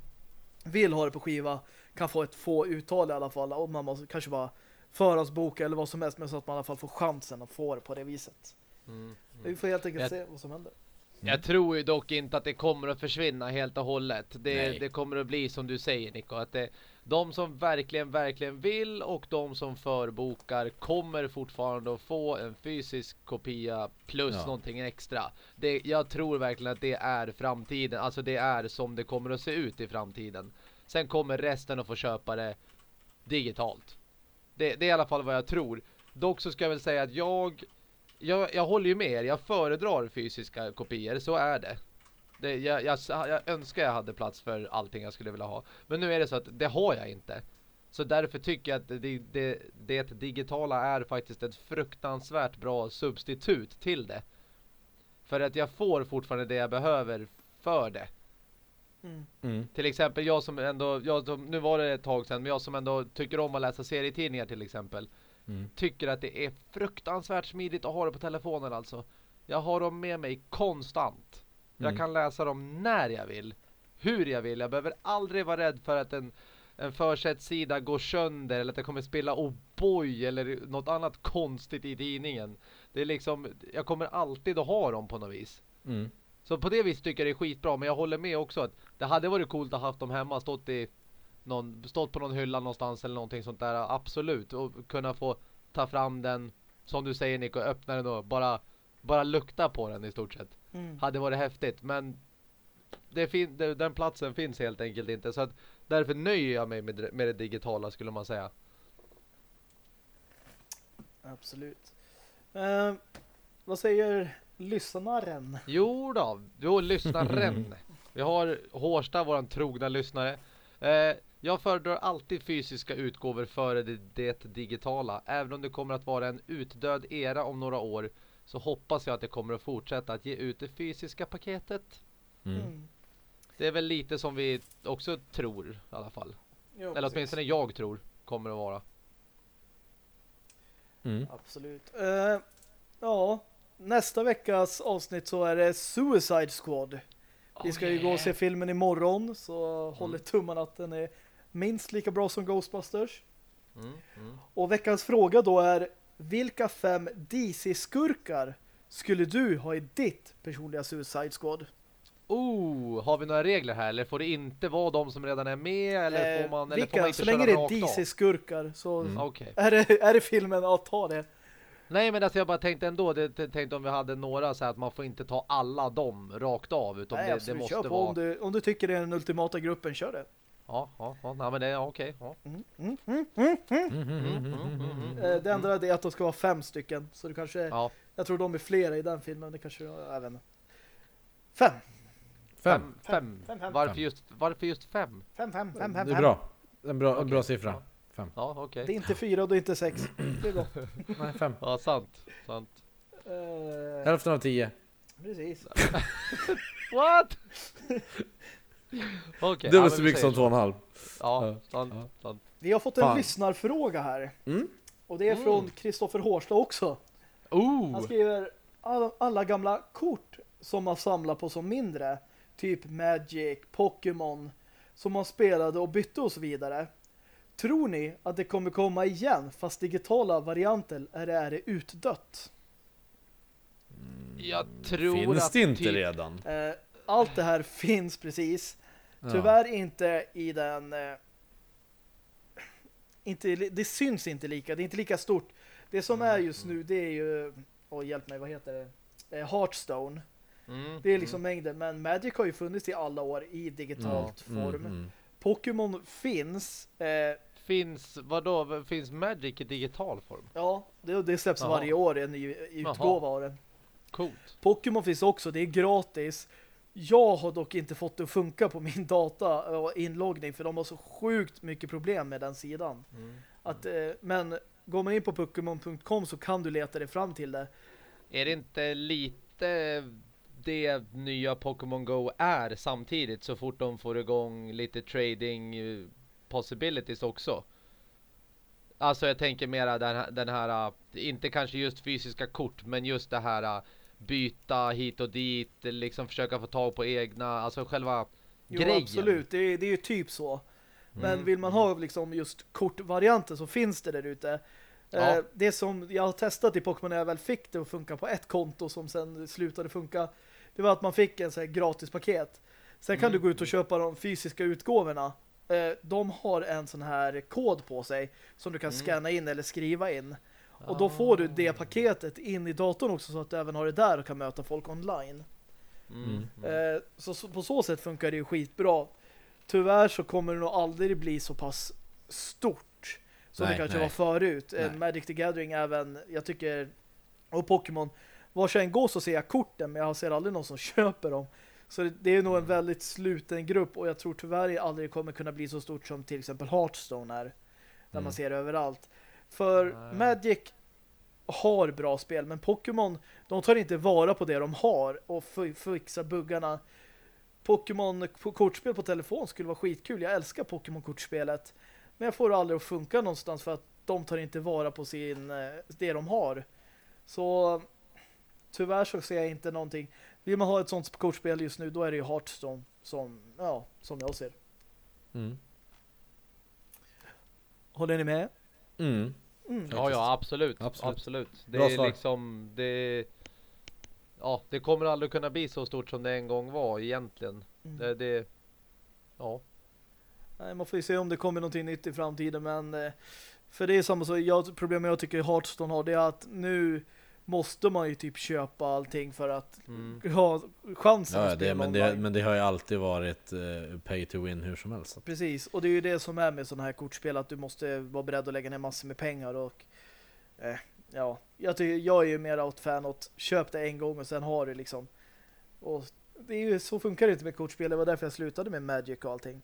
[SPEAKER 1] vill ha det på skiva kan få ett få uttal i alla fall. Och man måste kanske bara förhandsboka eller vad som helst. Men så att man i alla fall får chansen att få det på det viset.
[SPEAKER 2] Mm.
[SPEAKER 1] Vi får helt enkelt
[SPEAKER 2] Jag-
[SPEAKER 1] se vad som händer.
[SPEAKER 2] Jag tror ju dock inte att det kommer att försvinna helt och hållet. Det,
[SPEAKER 3] Nej.
[SPEAKER 2] det kommer att bli som du säger Nico, att det, de som verkligen, verkligen vill och de som förbokar kommer fortfarande att få en fysisk kopia plus
[SPEAKER 3] Ja.
[SPEAKER 2] någonting extra. Det, jag tror verkligen att det är framtiden, alltså det är som det kommer att se ut i framtiden. Sen kommer resten att få köpa det digitalt. Det, det är i alla fall vad jag tror. Dock så ska jag väl säga att jag jag, jag håller ju med er, jag föredrar fysiska kopior, så är det. det jag, jag, jag önskar jag hade plats för allting jag skulle vilja ha. Men nu är det så att det har jag inte. Så därför tycker jag att det, det, det digitala är faktiskt ett fruktansvärt bra substitut till det. För att jag får fortfarande det jag behöver för det.
[SPEAKER 1] Mm.
[SPEAKER 3] Mm.
[SPEAKER 2] Till exempel jag som ändå, jag som, nu var det ett tag sedan, men jag som ändå tycker om att läsa serietidningar till exempel
[SPEAKER 3] Mm.
[SPEAKER 2] tycker att det är fruktansvärt smidigt att ha det på telefonen alltså. Jag har dem med mig konstant. Jag
[SPEAKER 3] Mm.
[SPEAKER 2] kan läsa dem när jag vill. Hur jag vill. Jag behöver aldrig vara rädd för att en, en försättsida går sönder eller att jag kommer spela O'boy eller något annat konstigt i tidningen. Det är liksom, jag kommer alltid att ha dem på något vis. Så på det viset tycker jag det är skitbra. Men jag håller med också att det hade varit coolt att ha haft dem hemma. Stått, i någon, stått på någon hylla någonstans eller någonting sånt där. Absolut. Och kunna få ta fram den. Som du säger Nico. Öppna den och bara, bara lukta på den i stort sett.
[SPEAKER 1] Mm.
[SPEAKER 2] Hade varit häftigt. Men det fin det, den platsen finns helt enkelt inte. Så att därför nöjer jag mig med, med det digitala skulle man säga.
[SPEAKER 1] Absolut. Eh, vad säger lyssnaren?
[SPEAKER 2] Jo då, då lyssnaren. Vi har Hårsta, våran trogna lyssnare. Eh, jag föredrar alltid fysiska utgåvor före det, det digitala. Även om det kommer att vara en utdöd era om några år så hoppas jag att det kommer att fortsätta att ge ut det fysiska paketet.
[SPEAKER 3] Mm.
[SPEAKER 1] Mm.
[SPEAKER 2] Det är väl lite som vi också tror i alla fall.
[SPEAKER 1] Jo,
[SPEAKER 2] Eller
[SPEAKER 1] precis.
[SPEAKER 2] åtminstone jag tror kommer att vara.
[SPEAKER 3] Mm.
[SPEAKER 1] Absolut. Eh, ja, nästa veckas avsnitt så är det Suicide Squad. Vi ska ju gå och se filmen imorgon så håller tummarna att den är minst lika bra som Ghostbusters.
[SPEAKER 2] Mm, mm.
[SPEAKER 1] Och veckans fråga då är vilka fem DC-skurkar skulle du ha i ditt personliga Suicide Squad?
[SPEAKER 2] Oh, har vi några regler här? Eller får det inte vara de som redan är med? Eller får man, eller
[SPEAKER 1] vilka?
[SPEAKER 2] får man inte
[SPEAKER 1] så länge det är? DC-skurkar så
[SPEAKER 3] Mm.
[SPEAKER 1] Är, det, är det filmen, ja ta det.
[SPEAKER 2] Nej men alltså jag bara tänkte ändå, det, det, tänkte om vi hade några så här att man får inte ta alla dem rakt av utan
[SPEAKER 1] Nej,
[SPEAKER 2] det, det
[SPEAKER 1] absolut,
[SPEAKER 2] måste
[SPEAKER 1] kör på
[SPEAKER 2] vara...
[SPEAKER 1] om du, om du tycker det är den ultimata gruppen, kör det.
[SPEAKER 2] Ja, ja, ja, nej men det är okej.
[SPEAKER 1] Det enda är att de ska vara fem stycken. Så det kanske,
[SPEAKER 2] Ja,
[SPEAKER 1] jag tror de är flera i den filmen. Det kanske, jag vet inte. Fem.
[SPEAKER 3] Fem.
[SPEAKER 2] Fem.
[SPEAKER 1] Fem, fem.
[SPEAKER 2] Varför, just, varför just fem?
[SPEAKER 1] Fem, fem, fem, fem,
[SPEAKER 3] Det är bra. En bra, en bra siffra. Fem.
[SPEAKER 2] Ja, okej.
[SPEAKER 1] Det är inte fyra och det är inte sex. Det är bra. [LAUGHS]
[SPEAKER 3] Nej, fem.
[SPEAKER 2] Ja, sant. sant.
[SPEAKER 1] Eh,
[SPEAKER 3] Hälften av tio.
[SPEAKER 1] precis. [LAUGHS]
[SPEAKER 2] What? [LAUGHS] Okej.
[SPEAKER 3] Det var så mycket som två och en halv.
[SPEAKER 2] Ja, sant,
[SPEAKER 3] Ja.
[SPEAKER 2] sant.
[SPEAKER 1] Vi har fått en
[SPEAKER 3] Fan.
[SPEAKER 1] lyssnarfråga här.
[SPEAKER 3] Mm.
[SPEAKER 1] Och det är
[SPEAKER 2] Mm.
[SPEAKER 1] från Kristoffer Hårstad också. Han
[SPEAKER 2] Oh!
[SPEAKER 1] skriver alla, alla gamla kort som man samlar på som mindre. Typ Magic, Pokémon. Som man spelade och bytte och så vidare. Tror ni att det kommer komma igen fast digitala varianter är det, är det utdött?
[SPEAKER 2] Jag tror
[SPEAKER 3] Finns
[SPEAKER 2] att
[SPEAKER 3] det inte
[SPEAKER 2] typ-
[SPEAKER 3] redan?
[SPEAKER 1] Eh, allt det här [LAUGHS] finns precis.
[SPEAKER 3] Ja.
[SPEAKER 1] Tyvärr inte i den... Eh, inte, det syns inte lika. Det är inte lika stort. Det som är just nu det är ju... Åh, hjälp mig, vad heter det? Eh, Hearthstone.
[SPEAKER 2] Mm,
[SPEAKER 1] Det är liksom mängden. Men Magic har ju funnits i alla år i digitalt
[SPEAKER 3] Mm,
[SPEAKER 1] form. Pokémon finns. Eh,
[SPEAKER 2] Finns, vadå, finns Magic i digital form?
[SPEAKER 1] ja, det, det släpps
[SPEAKER 2] Jaha.
[SPEAKER 1] varje år en ny utgåva av den.
[SPEAKER 2] Coolt.
[SPEAKER 1] Pokémon finns också, det är gratis. Jag har dock inte fått det att funka på min data och inloggning för de har så sjukt mycket problem med den sidan.
[SPEAKER 2] Mm.
[SPEAKER 1] Att, eh, men går man in på Pokémon.com så kan du leta dig fram till det.
[SPEAKER 2] Är det inte lite det nya Pokémon Go är samtidigt så fort de får igång lite trading eh, possibilities också? Alltså jag tänker mera den här, den här, eh, inte kanske just fysiska kort men just det här eh, byta hit och dit, liksom försöka få tag på egna, alltså själva
[SPEAKER 1] Jo,
[SPEAKER 2] grejen.
[SPEAKER 1] absolut, det är, det är ju typ så. Men
[SPEAKER 2] Mm.
[SPEAKER 1] vill man ha liksom just kortvarianten så finns det där ute.
[SPEAKER 2] Ja.
[SPEAKER 1] Det som jag har testat i Pokémon när jag väl fick det att funka på ett konto som sen slutade funka, det var att man fick en så här gratis paket. Sen kan
[SPEAKER 2] Mm.
[SPEAKER 1] du gå ut och köpa de fysiska utgåvorna. Eh, de har en sån här kod på sig som du kan
[SPEAKER 2] Mm.
[SPEAKER 1] scanna in eller skriva in. Och då får du det paketet in i datorn också så att du även har det där och kan möta folk online.
[SPEAKER 2] Mm. Mm.
[SPEAKER 1] Eh, så, så på så sätt funkar det ju skitbra. Tyvärr så kommer det nog aldrig bli så pass stort som
[SPEAKER 3] Nej,
[SPEAKER 1] det kanske
[SPEAKER 3] nej.
[SPEAKER 1] var förut. Eh,
[SPEAKER 3] Nej.
[SPEAKER 1] Magic the Gathering även, jag tycker, och Pokémon, var jag än går så ser jag korten men jag ser aldrig någon som [LAUGHS] köper dem. Så det, det är nog en väldigt sluten grupp och jag tror tyvärr det aldrig kommer kunna bli så stort som till exempel Hearthstone är. Där
[SPEAKER 3] Mm.
[SPEAKER 1] man ser det överallt. För
[SPEAKER 2] Nej.
[SPEAKER 1] Magic har bra spel men Pokémon de tar inte vara på det de har och fi- fixar buggarna. Pokémon på kortspel på telefon skulle vara skitkul. Jag älskar Pokémon-kortspelet. Men jag får det aldrig att funka någonstans för att de tar inte vara på sin, eh, det de har. Så tyvärr så ser jag inte någonting. Vill man ha ett sånt kortspel just nu då är det ju Hearthstone som, ja, som jag ser.
[SPEAKER 3] Mm.
[SPEAKER 1] Håller ni med?
[SPEAKER 3] Mm.
[SPEAKER 1] Mm.
[SPEAKER 2] Ja, ja, absolut.
[SPEAKER 3] Absolut.
[SPEAKER 2] Absolut. Det
[SPEAKER 3] Bra
[SPEAKER 2] är
[SPEAKER 3] svar.
[SPEAKER 2] liksom det Ja, det kommer aldrig kunna bli så stort som det en gång var egentligen.
[SPEAKER 1] Mm.
[SPEAKER 2] Det, det ja.
[SPEAKER 1] Nej, man får ju se om det kommer någonting nytt i framtiden men eh, för det är samma så jag, problemet jag tycker Hearthstone har det är att nu måste man ju typ köpa allting för att
[SPEAKER 2] Mm. [LAUGHS]
[SPEAKER 1] ha chansen
[SPEAKER 3] Ja,
[SPEAKER 1] att
[SPEAKER 3] det,
[SPEAKER 1] spela
[SPEAKER 3] men, det,
[SPEAKER 1] online.
[SPEAKER 3] men det har ju alltid varit eh, pay to win hur som helst.
[SPEAKER 1] Precis, och det är ju det som är med sådana här kortspel att du måste vara beredd att lägga ner massor med pengar och eh, ja, jag, tycker, jag är ju mer åt fan åt köp det en gång och sen har du liksom och det är ju, så funkar det inte med kortspel, det var därför jag slutade med Magic och allting.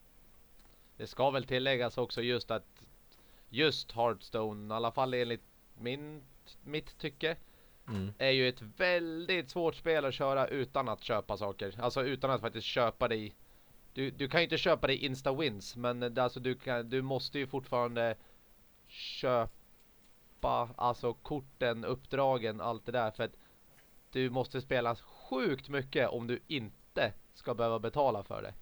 [SPEAKER 2] Det ska väl tilläggas också just att just Hearthstone, i alla fall enligt min, mitt tycke,
[SPEAKER 3] Mm.
[SPEAKER 2] är ju ett väldigt svårt spel att köra utan att köpa saker. Alltså utan att faktiskt köpa dig. Du, du kan ju inte köpa dig insta-wins, men det, alltså du, kan, du måste ju fortfarande köpa alltså korten, uppdragen, allt det där. För att du måste spela sjukt mycket om du inte ska behöva betala för det.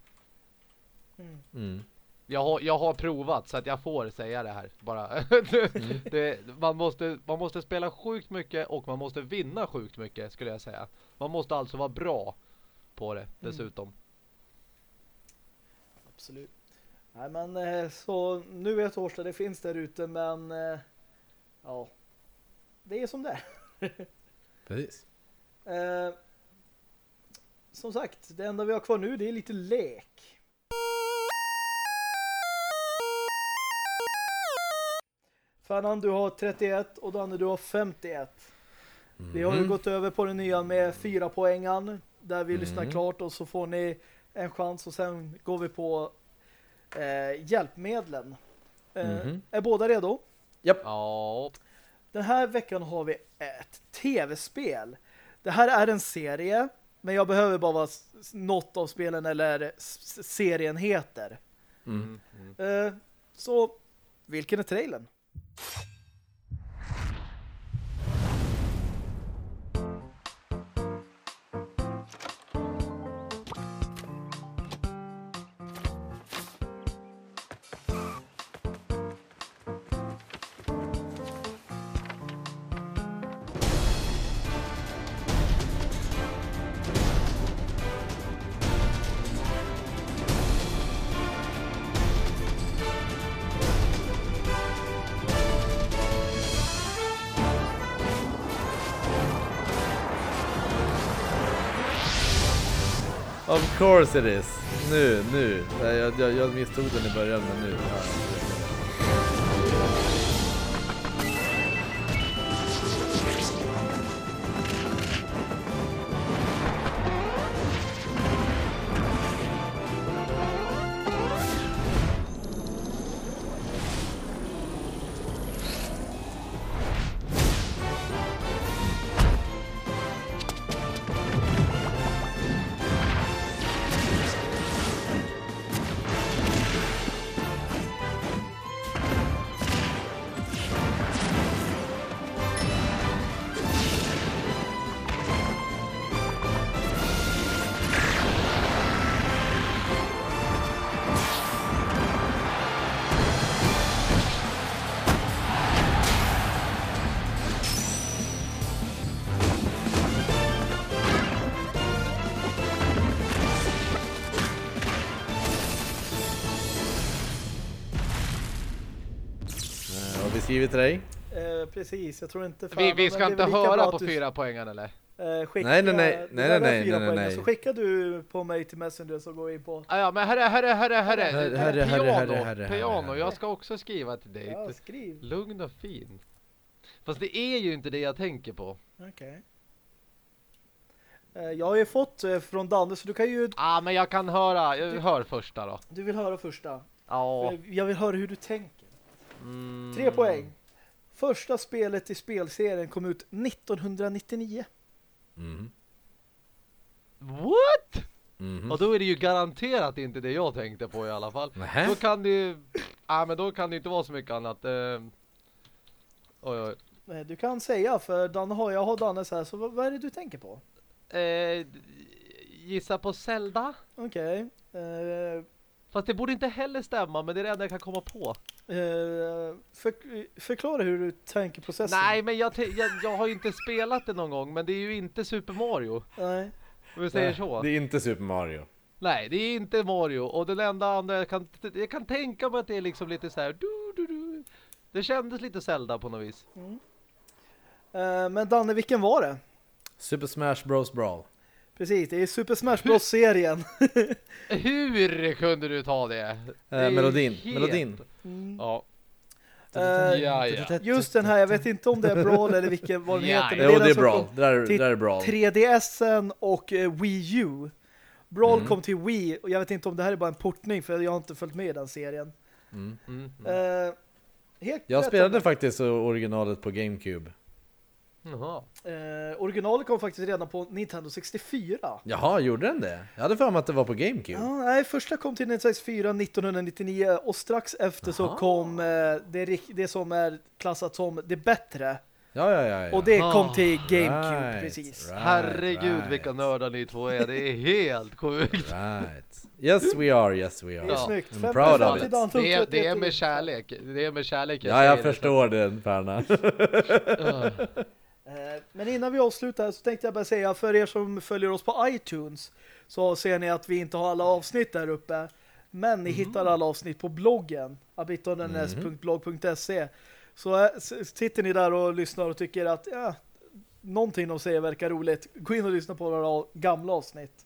[SPEAKER 1] Mm.
[SPEAKER 3] Mm.
[SPEAKER 2] Jag har, jag har provat så att jag får säga det här bara. [LAUGHS] det, man, måste, man måste spela sjukt mycket och man måste vinna sjukt mycket skulle jag säga. Man måste alltså vara bra på det dessutom.
[SPEAKER 1] Absolut. Nej men eh, så nu vet Årsta det finns där ute men eh, ja det är som det är. [LAUGHS]
[SPEAKER 3] Precis.
[SPEAKER 1] Eh, som sagt, det enda vi har kvar nu det är lite lek. Fernan, du har 31 och Danne, du har 51. Vi har ju
[SPEAKER 3] Mhm.
[SPEAKER 1] gått över på den nya med fyra poängan där vi lyssnar
[SPEAKER 3] Mm.
[SPEAKER 1] klart och så får ni en chans och sen går vi på eh, hjälpmedlen. Eh,
[SPEAKER 3] Mhm.
[SPEAKER 1] Är båda redo?
[SPEAKER 2] Ja,
[SPEAKER 1] Den här veckan har vi ett tv-spel. Det här är en serie, men jag behöver bara s- något av spelen eller serien heter.
[SPEAKER 3] Mm.
[SPEAKER 2] mm, mm.
[SPEAKER 1] Eh, så, vilken är trailern?
[SPEAKER 3] you course it is. Nu, nu. Jag, jag, jag misstog den i början men nu. Ja. Skrivit till dig?
[SPEAKER 1] Eh, precis, jag tror inte
[SPEAKER 2] Vi,
[SPEAKER 1] Fernan,
[SPEAKER 2] vi
[SPEAKER 1] men
[SPEAKER 2] ska inte höra på
[SPEAKER 1] du-
[SPEAKER 2] fyra poängen eller?
[SPEAKER 1] Eh, skicka,
[SPEAKER 3] Nej, nej, nej. Nej, nej,
[SPEAKER 1] fyra
[SPEAKER 3] nej, nej.
[SPEAKER 1] Så skickar du på mig till Messenger så går in på
[SPEAKER 2] Ah, ja, men herre, herre, herre, herre,
[SPEAKER 3] Herre, herre, herre,
[SPEAKER 2] piano,
[SPEAKER 3] herre, herre,
[SPEAKER 2] piano,
[SPEAKER 3] herre.
[SPEAKER 2] jag ska också skriva till dig.
[SPEAKER 1] Ja, skriv.
[SPEAKER 2] Lugn och fin. Fast det är ju inte det jag tänker på.
[SPEAKER 1] Okej. Eh, Jag har ju fått eh, från Danne så du kan ju
[SPEAKER 2] Ah, men jag kan höra, jag
[SPEAKER 1] Du-
[SPEAKER 2] hör första då.
[SPEAKER 1] Du vill höra första.
[SPEAKER 2] Ja.
[SPEAKER 1] Eh, Jag vill höra hur du tänker.
[SPEAKER 2] Mm.
[SPEAKER 1] Tre poäng. Första spelet i spelserien kom ut 1999.
[SPEAKER 3] Mhm.
[SPEAKER 2] What?
[SPEAKER 3] Mhm.
[SPEAKER 2] Och då är det ju garanterat inte det jag tänkte på i alla fall.
[SPEAKER 3] Nähä?
[SPEAKER 2] Då kan det ju... [SNIFFS] Ah, men då kan det inte vara så mycket annat. Eh... Oj, oj.
[SPEAKER 1] Eh, Du kan säga för Danne har, jag har Dannes här så vad, vad är det du tänker på?
[SPEAKER 2] Eh, gissa på Zelda?
[SPEAKER 1] Okej. Eh,
[SPEAKER 2] Fast det borde inte heller stämma, men det är det enda jag kan komma på.
[SPEAKER 1] eh, för, förklara hur du tänker processen.
[SPEAKER 2] Nej, men jag, jag, jag har ju inte spelat det någon gång, men det är ju inte Super Mario.
[SPEAKER 1] Nej.
[SPEAKER 2] Om vi säger
[SPEAKER 3] Nej,
[SPEAKER 2] så.
[SPEAKER 3] Det är inte Super Mario.
[SPEAKER 2] Nej, det är inte Mario. Och den enda andra jag kan, jag kan tänka mig att det är liksom lite så här. Du, du, du. Det kändes lite Zelda på något vis.
[SPEAKER 1] Eh, men Danne, vilken var det?
[SPEAKER 3] Super Smash Bros Brawl.
[SPEAKER 1] Precis, det är Super Smash Bros-serien. [LAUGHS]
[SPEAKER 2] Hur kunde du ta det? Det är
[SPEAKER 3] Eh, melodin.
[SPEAKER 2] helt-
[SPEAKER 3] Melodin.
[SPEAKER 1] Mm.
[SPEAKER 2] Ja.
[SPEAKER 1] Eh,
[SPEAKER 2] ja, ja.
[SPEAKER 1] Just den här, jag vet inte om det är Brawl [LAUGHS] eller vilken, vad den
[SPEAKER 2] Ja,
[SPEAKER 1] heter.
[SPEAKER 3] Jo, det är
[SPEAKER 1] kom
[SPEAKER 3] Det där, det där är Brawl.
[SPEAKER 1] 3DSen och eh, Wii U. Brawl
[SPEAKER 3] Mm.
[SPEAKER 1] kom till Wii och jag vet inte om det här är bara en portning för jag har inte följt med i den serien.
[SPEAKER 3] Mm.
[SPEAKER 2] Mm, mm.
[SPEAKER 1] Eh, helt
[SPEAKER 3] Jag spelade faktiskt originalet på GameCube.
[SPEAKER 2] Jaha.
[SPEAKER 1] Eh, originalet kom faktiskt redan på Nintendo 64.
[SPEAKER 3] Jaha, gjorde den det? Jag hade för mig att det var på GameCube.
[SPEAKER 1] Ja, nej, första kom till Nintendo 64 1999 och strax efter så
[SPEAKER 3] Aha.
[SPEAKER 1] kom eh, det, det som är klassat som det bättre.
[SPEAKER 3] Ja, ja, ja. ja.
[SPEAKER 1] Och det
[SPEAKER 2] Ah,
[SPEAKER 1] kom till GameCube,
[SPEAKER 3] Right,
[SPEAKER 1] precis.
[SPEAKER 3] right,
[SPEAKER 2] Herregud
[SPEAKER 3] right,
[SPEAKER 2] vilka nördar ni två är. Det är helt sjukt.
[SPEAKER 3] Right. Yes we are, yes we
[SPEAKER 1] Det är
[SPEAKER 3] are.
[SPEAKER 2] Ja.
[SPEAKER 1] snyggt.
[SPEAKER 3] I'm
[SPEAKER 1] 50
[SPEAKER 3] proud of
[SPEAKER 1] 50
[SPEAKER 3] it.
[SPEAKER 2] Det är,
[SPEAKER 1] 30,
[SPEAKER 2] det är
[SPEAKER 1] 30.
[SPEAKER 2] med kärlek. Det är med kärlek
[SPEAKER 3] Ja, jag
[SPEAKER 2] säger det.
[SPEAKER 3] förstår den, Perna. [LAUGHS]
[SPEAKER 2] Ja.
[SPEAKER 1] Eh, Men innan vi avslutar så tänkte jag bara säga för er som följer oss på iTunes så ser ni att vi inte har alla avsnitt där uppe. Men ni hittar alla avsnitt på bloggen abitonns.blog.se Så eh, sitter ni där och lyssnar och tycker att ja, någonting de säger verkar roligt. Gå in och lyssna på våra gamla avsnitt.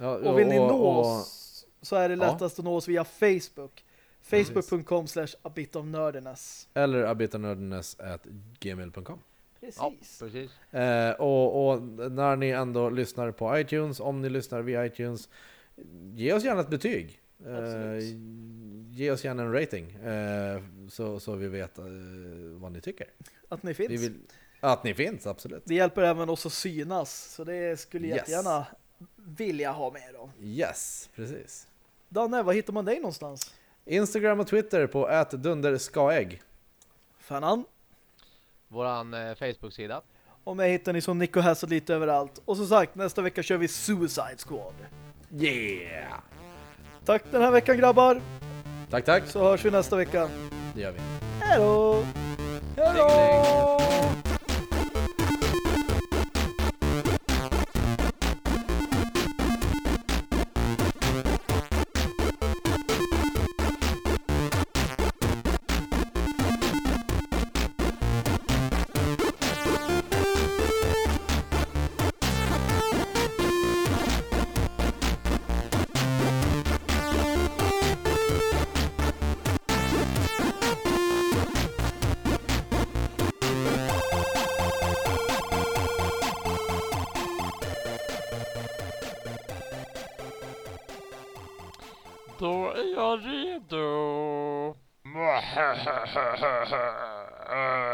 [SPEAKER 3] Ja,
[SPEAKER 1] Och vill ni nå
[SPEAKER 3] och-
[SPEAKER 1] oss så är det
[SPEAKER 3] Ja.
[SPEAKER 1] lättast att nå oss via Facebook. Facebook.com slash abitonörderness.
[SPEAKER 3] Eller abitonördnes.gmail.com
[SPEAKER 2] ja,
[SPEAKER 1] Precis.
[SPEAKER 2] precis.
[SPEAKER 3] eh, och, och när ni ändå lyssnar på iTunes, om ni lyssnar via iTunes, ge oss gärna ett betyg. Eh, ge oss gärna en rating, eh, så, så vi vet eh, vad ni tycker.
[SPEAKER 1] Att ni finns.
[SPEAKER 3] Vi vill, att ni finns, absolut.
[SPEAKER 1] Det hjälper även oss att synas. Så det skulle
[SPEAKER 3] Yes.
[SPEAKER 1] jättegärna vilja ha med dem.
[SPEAKER 3] Yes, precis.
[SPEAKER 1] Danne, var hittar man dig någonstans?
[SPEAKER 3] Instagram och Twitter på ätdunderskaägg.
[SPEAKER 1] Fanan.
[SPEAKER 2] Våran eh, Facebook-sida.
[SPEAKER 1] Och mig hittar ni som Nico Hassel lite överallt. Och som sagt, nästa vecka kör vi Suicide Squad.
[SPEAKER 3] Yeah!
[SPEAKER 1] Tack den här veckan grabbar.
[SPEAKER 3] Tack, tack.
[SPEAKER 1] Så hörs vi nästa vecka.
[SPEAKER 3] Det gör vi.
[SPEAKER 1] Hej då!
[SPEAKER 2] Hej då! Då redo. [LAUGHS]